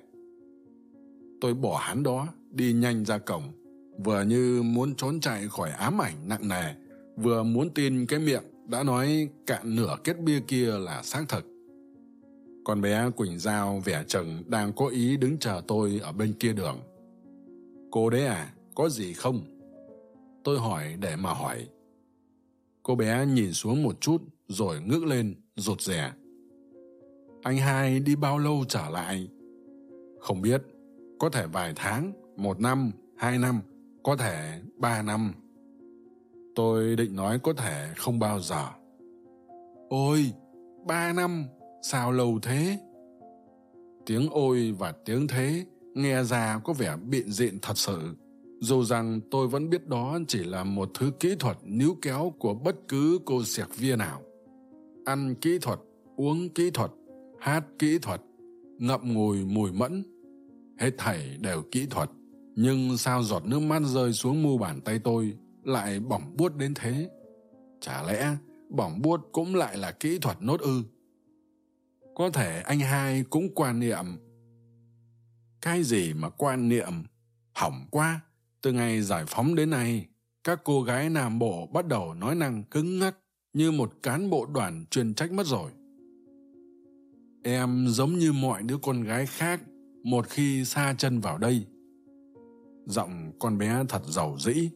Tôi bỏ hắn đó, đi nhanh ra cổng. Vừa như muốn trốn chạy khỏi ám ảnh nặng nề, vừa muốn tin cái miệng đã nói cạn nửa kết bia kia là xác thật. con bé quỳnh giao vẻ chừng đang có ý đứng chờ tôi ở bên kia đường. Cô đấy à có gì không? Tôi hỏi để mà hỏi. Cô bé nhìn xuống một chút rồi ngước lên, rụt rè. Anh hai đi bao lâu trở lại? Không biết. Có thể vài tháng, một năm, hai năm, có thể ba năm tôi định nói có thể không bao giờ. Ôi, ba năm, sao lâu thế? Tiếng ôi và tiếng thế nghe ra có vẻ biện diện thật sự. Dù rằng tôi vẫn biết đó chỉ là một thứ kỹ thuật níu kéo của bất cứ cô sẹc viên nào. Ăn kỹ thuật, uống kỹ thuật, hát kỹ thuật, ngậm ngùi mùi mẫn, hết thảy đều kỹ thuật. Nhưng sao giọt nước mắt rơi xuống mu bàn tay tôi? Lại bỏng buốt đến thế. Chả lẽ bỏng buốt cũng lại là kỹ thuật nốt ư? Có thể anh hai cũng quan niệm. Cái gì mà quan niệm? Hỏng quá. Từ ngày giải phóng đến nay, các cô gái nam bộ bắt đầu nói năng cứng ngắc như một cán bộ đoàn chuyên trách mất rồi. Em giống như mọi đứa con gái khác, một khi xa chân vào đây. Giọng con bé thật giàu dĩ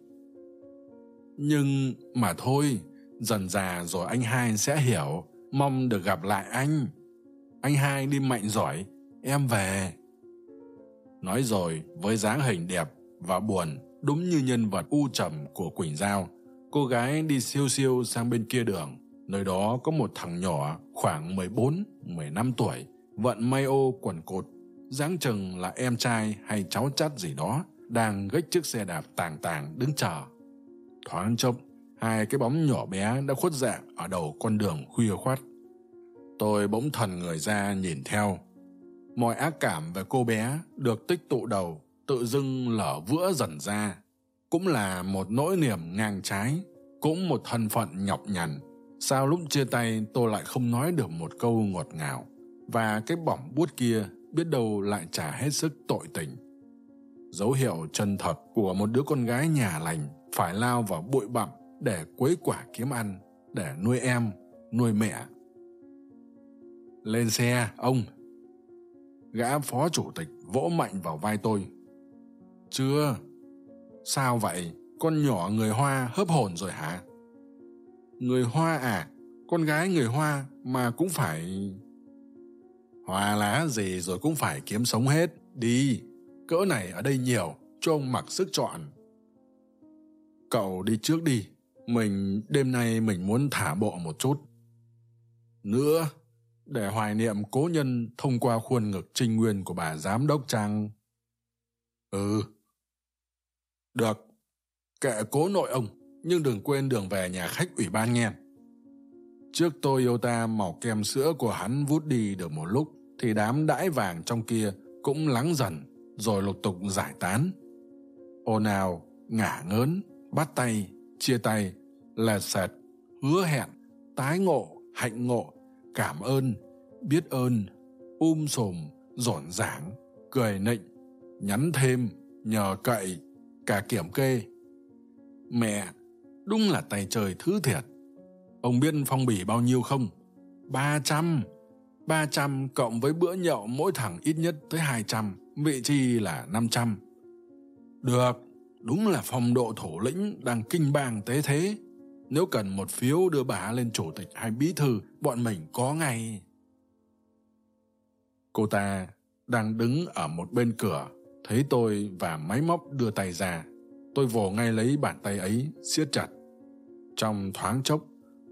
nhưng mà thôi, dần già rồi anh hai sẽ hiểu. Mong được gặp lại anh. Anh hai đi mạnh giỏi, em về. Nói rồi, với dáng hình đẹp và buồn, đúng như nhân vật u trầm của quỳnh giao, cô gái đi siêu siêu sang bên kia đường. Nơi đó có một thằng nhỏ khoảng mười bốn, mười năm tuổi, vận may ô quần cột. Dáng chừng là em trai hay cháu chắt gì đó, đang gách chiếc xe đạp tàng tàng đứng chờ thoáng chốc, hai cái bóng nhỏ bé đã khuất dạng ở đầu con đường khuya khoắt. Tôi bỗng thần người ra nhìn theo. Mọi ác cảm về cô bé được tích tụ đầu, tự dưng lở vữa dần ra. Cũng là một nỗi niềm ngang trái, cũng một thân phận nhọc nhằn. Sao lúc chia tay tôi lại không nói được một câu ngọt ngào? Và cái bỏng buốt kia biết đâu lại trả hết sức tội tình. Dấu hiệu chân thật của một đứa con gái nhà lành phải lao vào bụi bặm để quấy quả kiếm ăn, để nuôi em, nuôi mẹ. Lên xe, ông. Gã phó chủ tịch vỗ mạnh vào vai tôi. Chưa? Sao vậy? Con nhỏ người hoa hớp hồn rồi hả? Người hoa à? Con gái người hoa mà cũng phải hoa lá gì rồi cũng phải kiếm sống hết. Đi, cỡ này ở đây nhiều, cho ông mặc sức chọn cậu đi trước đi. Mình, đêm nay mình muốn thả bộ một chút. Nữa, để hoài niệm cố nhân thông qua khuôn ngực trinh nguyên của bà giám đốc trang. Ừ. Được. Kệ cố nội ông, nhưng đừng quên đường về nhà khách ủy ban nghe. Trước toyota màu kem sữa của hắn vút đi được một lúc, thì đám đãi vàng trong kia cũng lắng dần, rồi lục tục giải tán. Ồn ào ngả ngớn bắt tay, chia tay lè sẹt hứa hẹn, tái ngộ, hạnh ngộ, cảm ơn, biết ơn um sùm rộn rảng cười nịnh, nhắn thêm, nhờ cậy, cả kiểm kê. Mẹ, đúng là tay trời thứ thiệt. Ông biết phong bì bao nhiêu không? Ba trăm. Ba trăm cộng với bữa nhậu mỗi thằng ít nhất tới hai trăm, vị chi là năm trăm. Được đúng là phong độ thủ lĩnh đang kinh bang tế thế. Nếu cần một phiếu đưa bà lên chủ tịch hay bí thư, bọn mình có ngay. Cô ta đang đứng ở một bên cửa, thấy tôi và máy móc đưa tay ra. Tôi vồ ngay lấy bàn tay ấy, siết chặt. Trong thoáng chốc,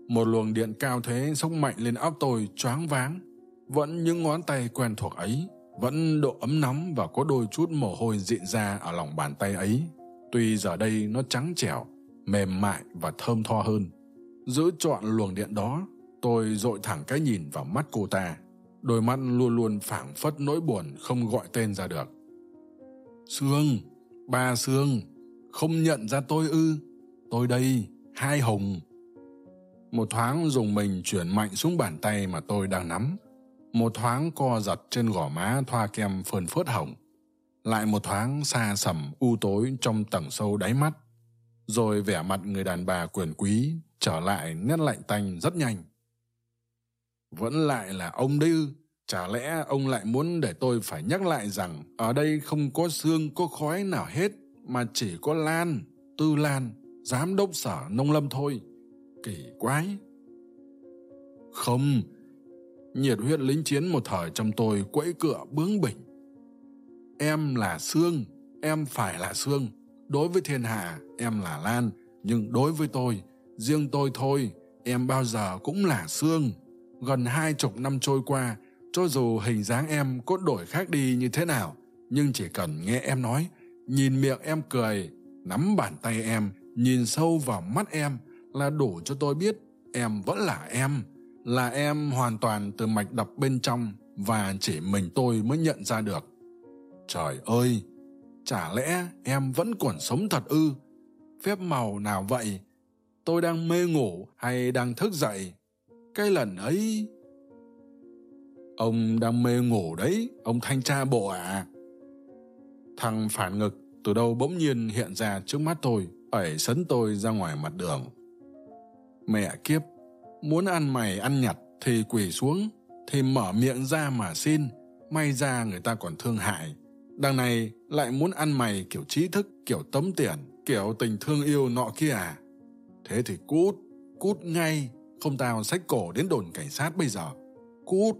một luồng điện cao thế sốc mạnh lên óc tôi choáng váng. Vẫn những ngón tay quen thuộc ấy, vẫn độ ấm nóng và có đôi chút mồ hôi diện ra ở lòng bàn tay ấy tuy giờ đây nó trắng trẻo, mềm mại và thơm tho hơn. Giữ chọn luồng điện đó, tôi dội thẳng cái nhìn vào mắt cô ta. Đôi mắt luôn luôn phảng phất nỗi buồn không gọi tên ra được. Sương, ba sương, không nhận ra tôi ư? Tôi đây, hai hùng một thoáng dùng mình chuyển mạnh xuống bàn tay mà tôi đang nắm. Một thoáng co giật trên gò má thoa kem phơn phớt hồng lại một thoáng xa sầm u tối trong tầng sâu đáy mắt, rồi vẻ mặt người đàn bà quyền quý trở lại nét lạnh tanh rất nhanh. Vẫn lại là ông đấy ư, chả lẽ ông lại muốn để tôi phải nhắc lại rằng ở đây không có xương, có khói nào hết, mà chỉ có lan, tư lan, giám đốc sở nông lâm thôi. Kỳ quái. Không, nhiệt huyết lính chiến một thời trong tôi quẫy cựa bướng bỉnh em là xương em phải là xương đối với thiên hạ, em là lan, nhưng đối với tôi, riêng tôi thôi, em bao giờ cũng là xương gần hai chục năm trôi qua, cho dù hình dáng em có đổi khác đi như thế nào, nhưng chỉ cần nghe em nói, nhìn miệng em cười, nắm bàn tay em, nhìn sâu vào mắt em là đủ cho tôi biết em vẫn là em là em hoàn toàn từ mạch đập bên trong và chỉ mình tôi mới nhận ra được trời ơi, chả lẽ em vẫn còn sống thật ư? Phép màu nào vậy? Tôi đang mê ngủ hay đang thức dậy? Cái lần ấy ông đang mê ngủ đấy, ông thanh tra bộ à thằng phản ngực từ đâu bỗng nhiên hiện ra trước mắt tôi, ẩy sấn tôi ra ngoài mặt đường. Mẹ kiếp, muốn ăn mày ăn nhặt thì quỳ xuống, thì mở miệng ra mà xin, may ra người ta còn thương hại đằng này lại muốn ăn mày kiểu trí thức, kiểu tấm tiền, kiểu tình thương yêu nọ kia à? Thế thì cút cút ngay, không tao sách cổ đến đồn cảnh sát bây giờ. Cút.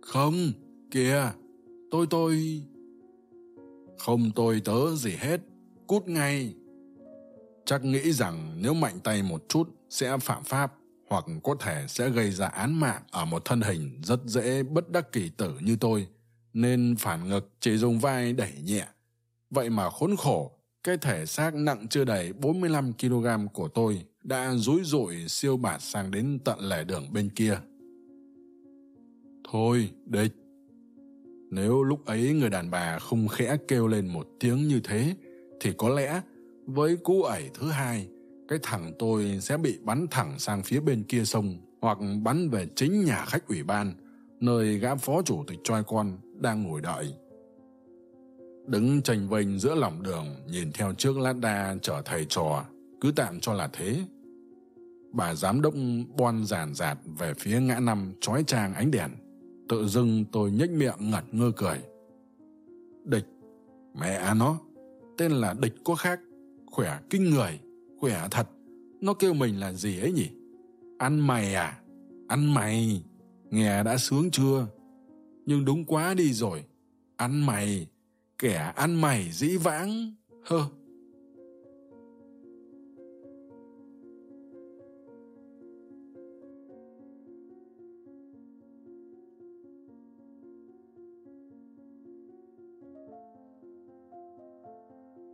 Không, kìa, tôi tôi, không tôi tớ gì hết, cút ngay. Chắc nghĩ rằng nếu mạnh tay một chút sẽ phạm pháp hoặc có thể sẽ gây ra án mạng ở một thân hình rất dễ bất đắc kỳ tử như tôi nên phản ngực chỉ dùng vai đẩy nhẹ vậy mà khốn khổ cái thể xác nặng chưa đầy 45 kg của tôi đã rúi rụi siêu bạt sang đến tận lề đường bên kia. Thôi, địch. Nếu lúc ấy người đàn bà không khẽ kêu lên một tiếng như thế, thì có lẽ với cú ẩy thứ hai, cái thằng tôi sẽ bị bắn thẳng sang phía bên kia sông hoặc bắn về chính nhà khách ủy ban, nơi gã phó chủ tịch choi con đang ngồi đợi. Đứng tranh vênh giữa lòng đường nhìn theo trước lát đa chở thầy trò, cứ tạm cho là thế. Bà giám đốc bon giàn giạt về phía ngã năm trói trang ánh đèn. Tự dưng tôi nhếch miệng ngẩn ngơ cười. Địch, mẹ à nó, tên là Địch có khác, khỏe kinh người, khỏe thật. Nó kêu mình là gì ấy nhỉ? Ăn mày à? Ăn mày, nghe đã sướng chưa? Nhưng đúng quá đi rồi, ăn mày, kẻ ăn mày dĩ vãng, hơ.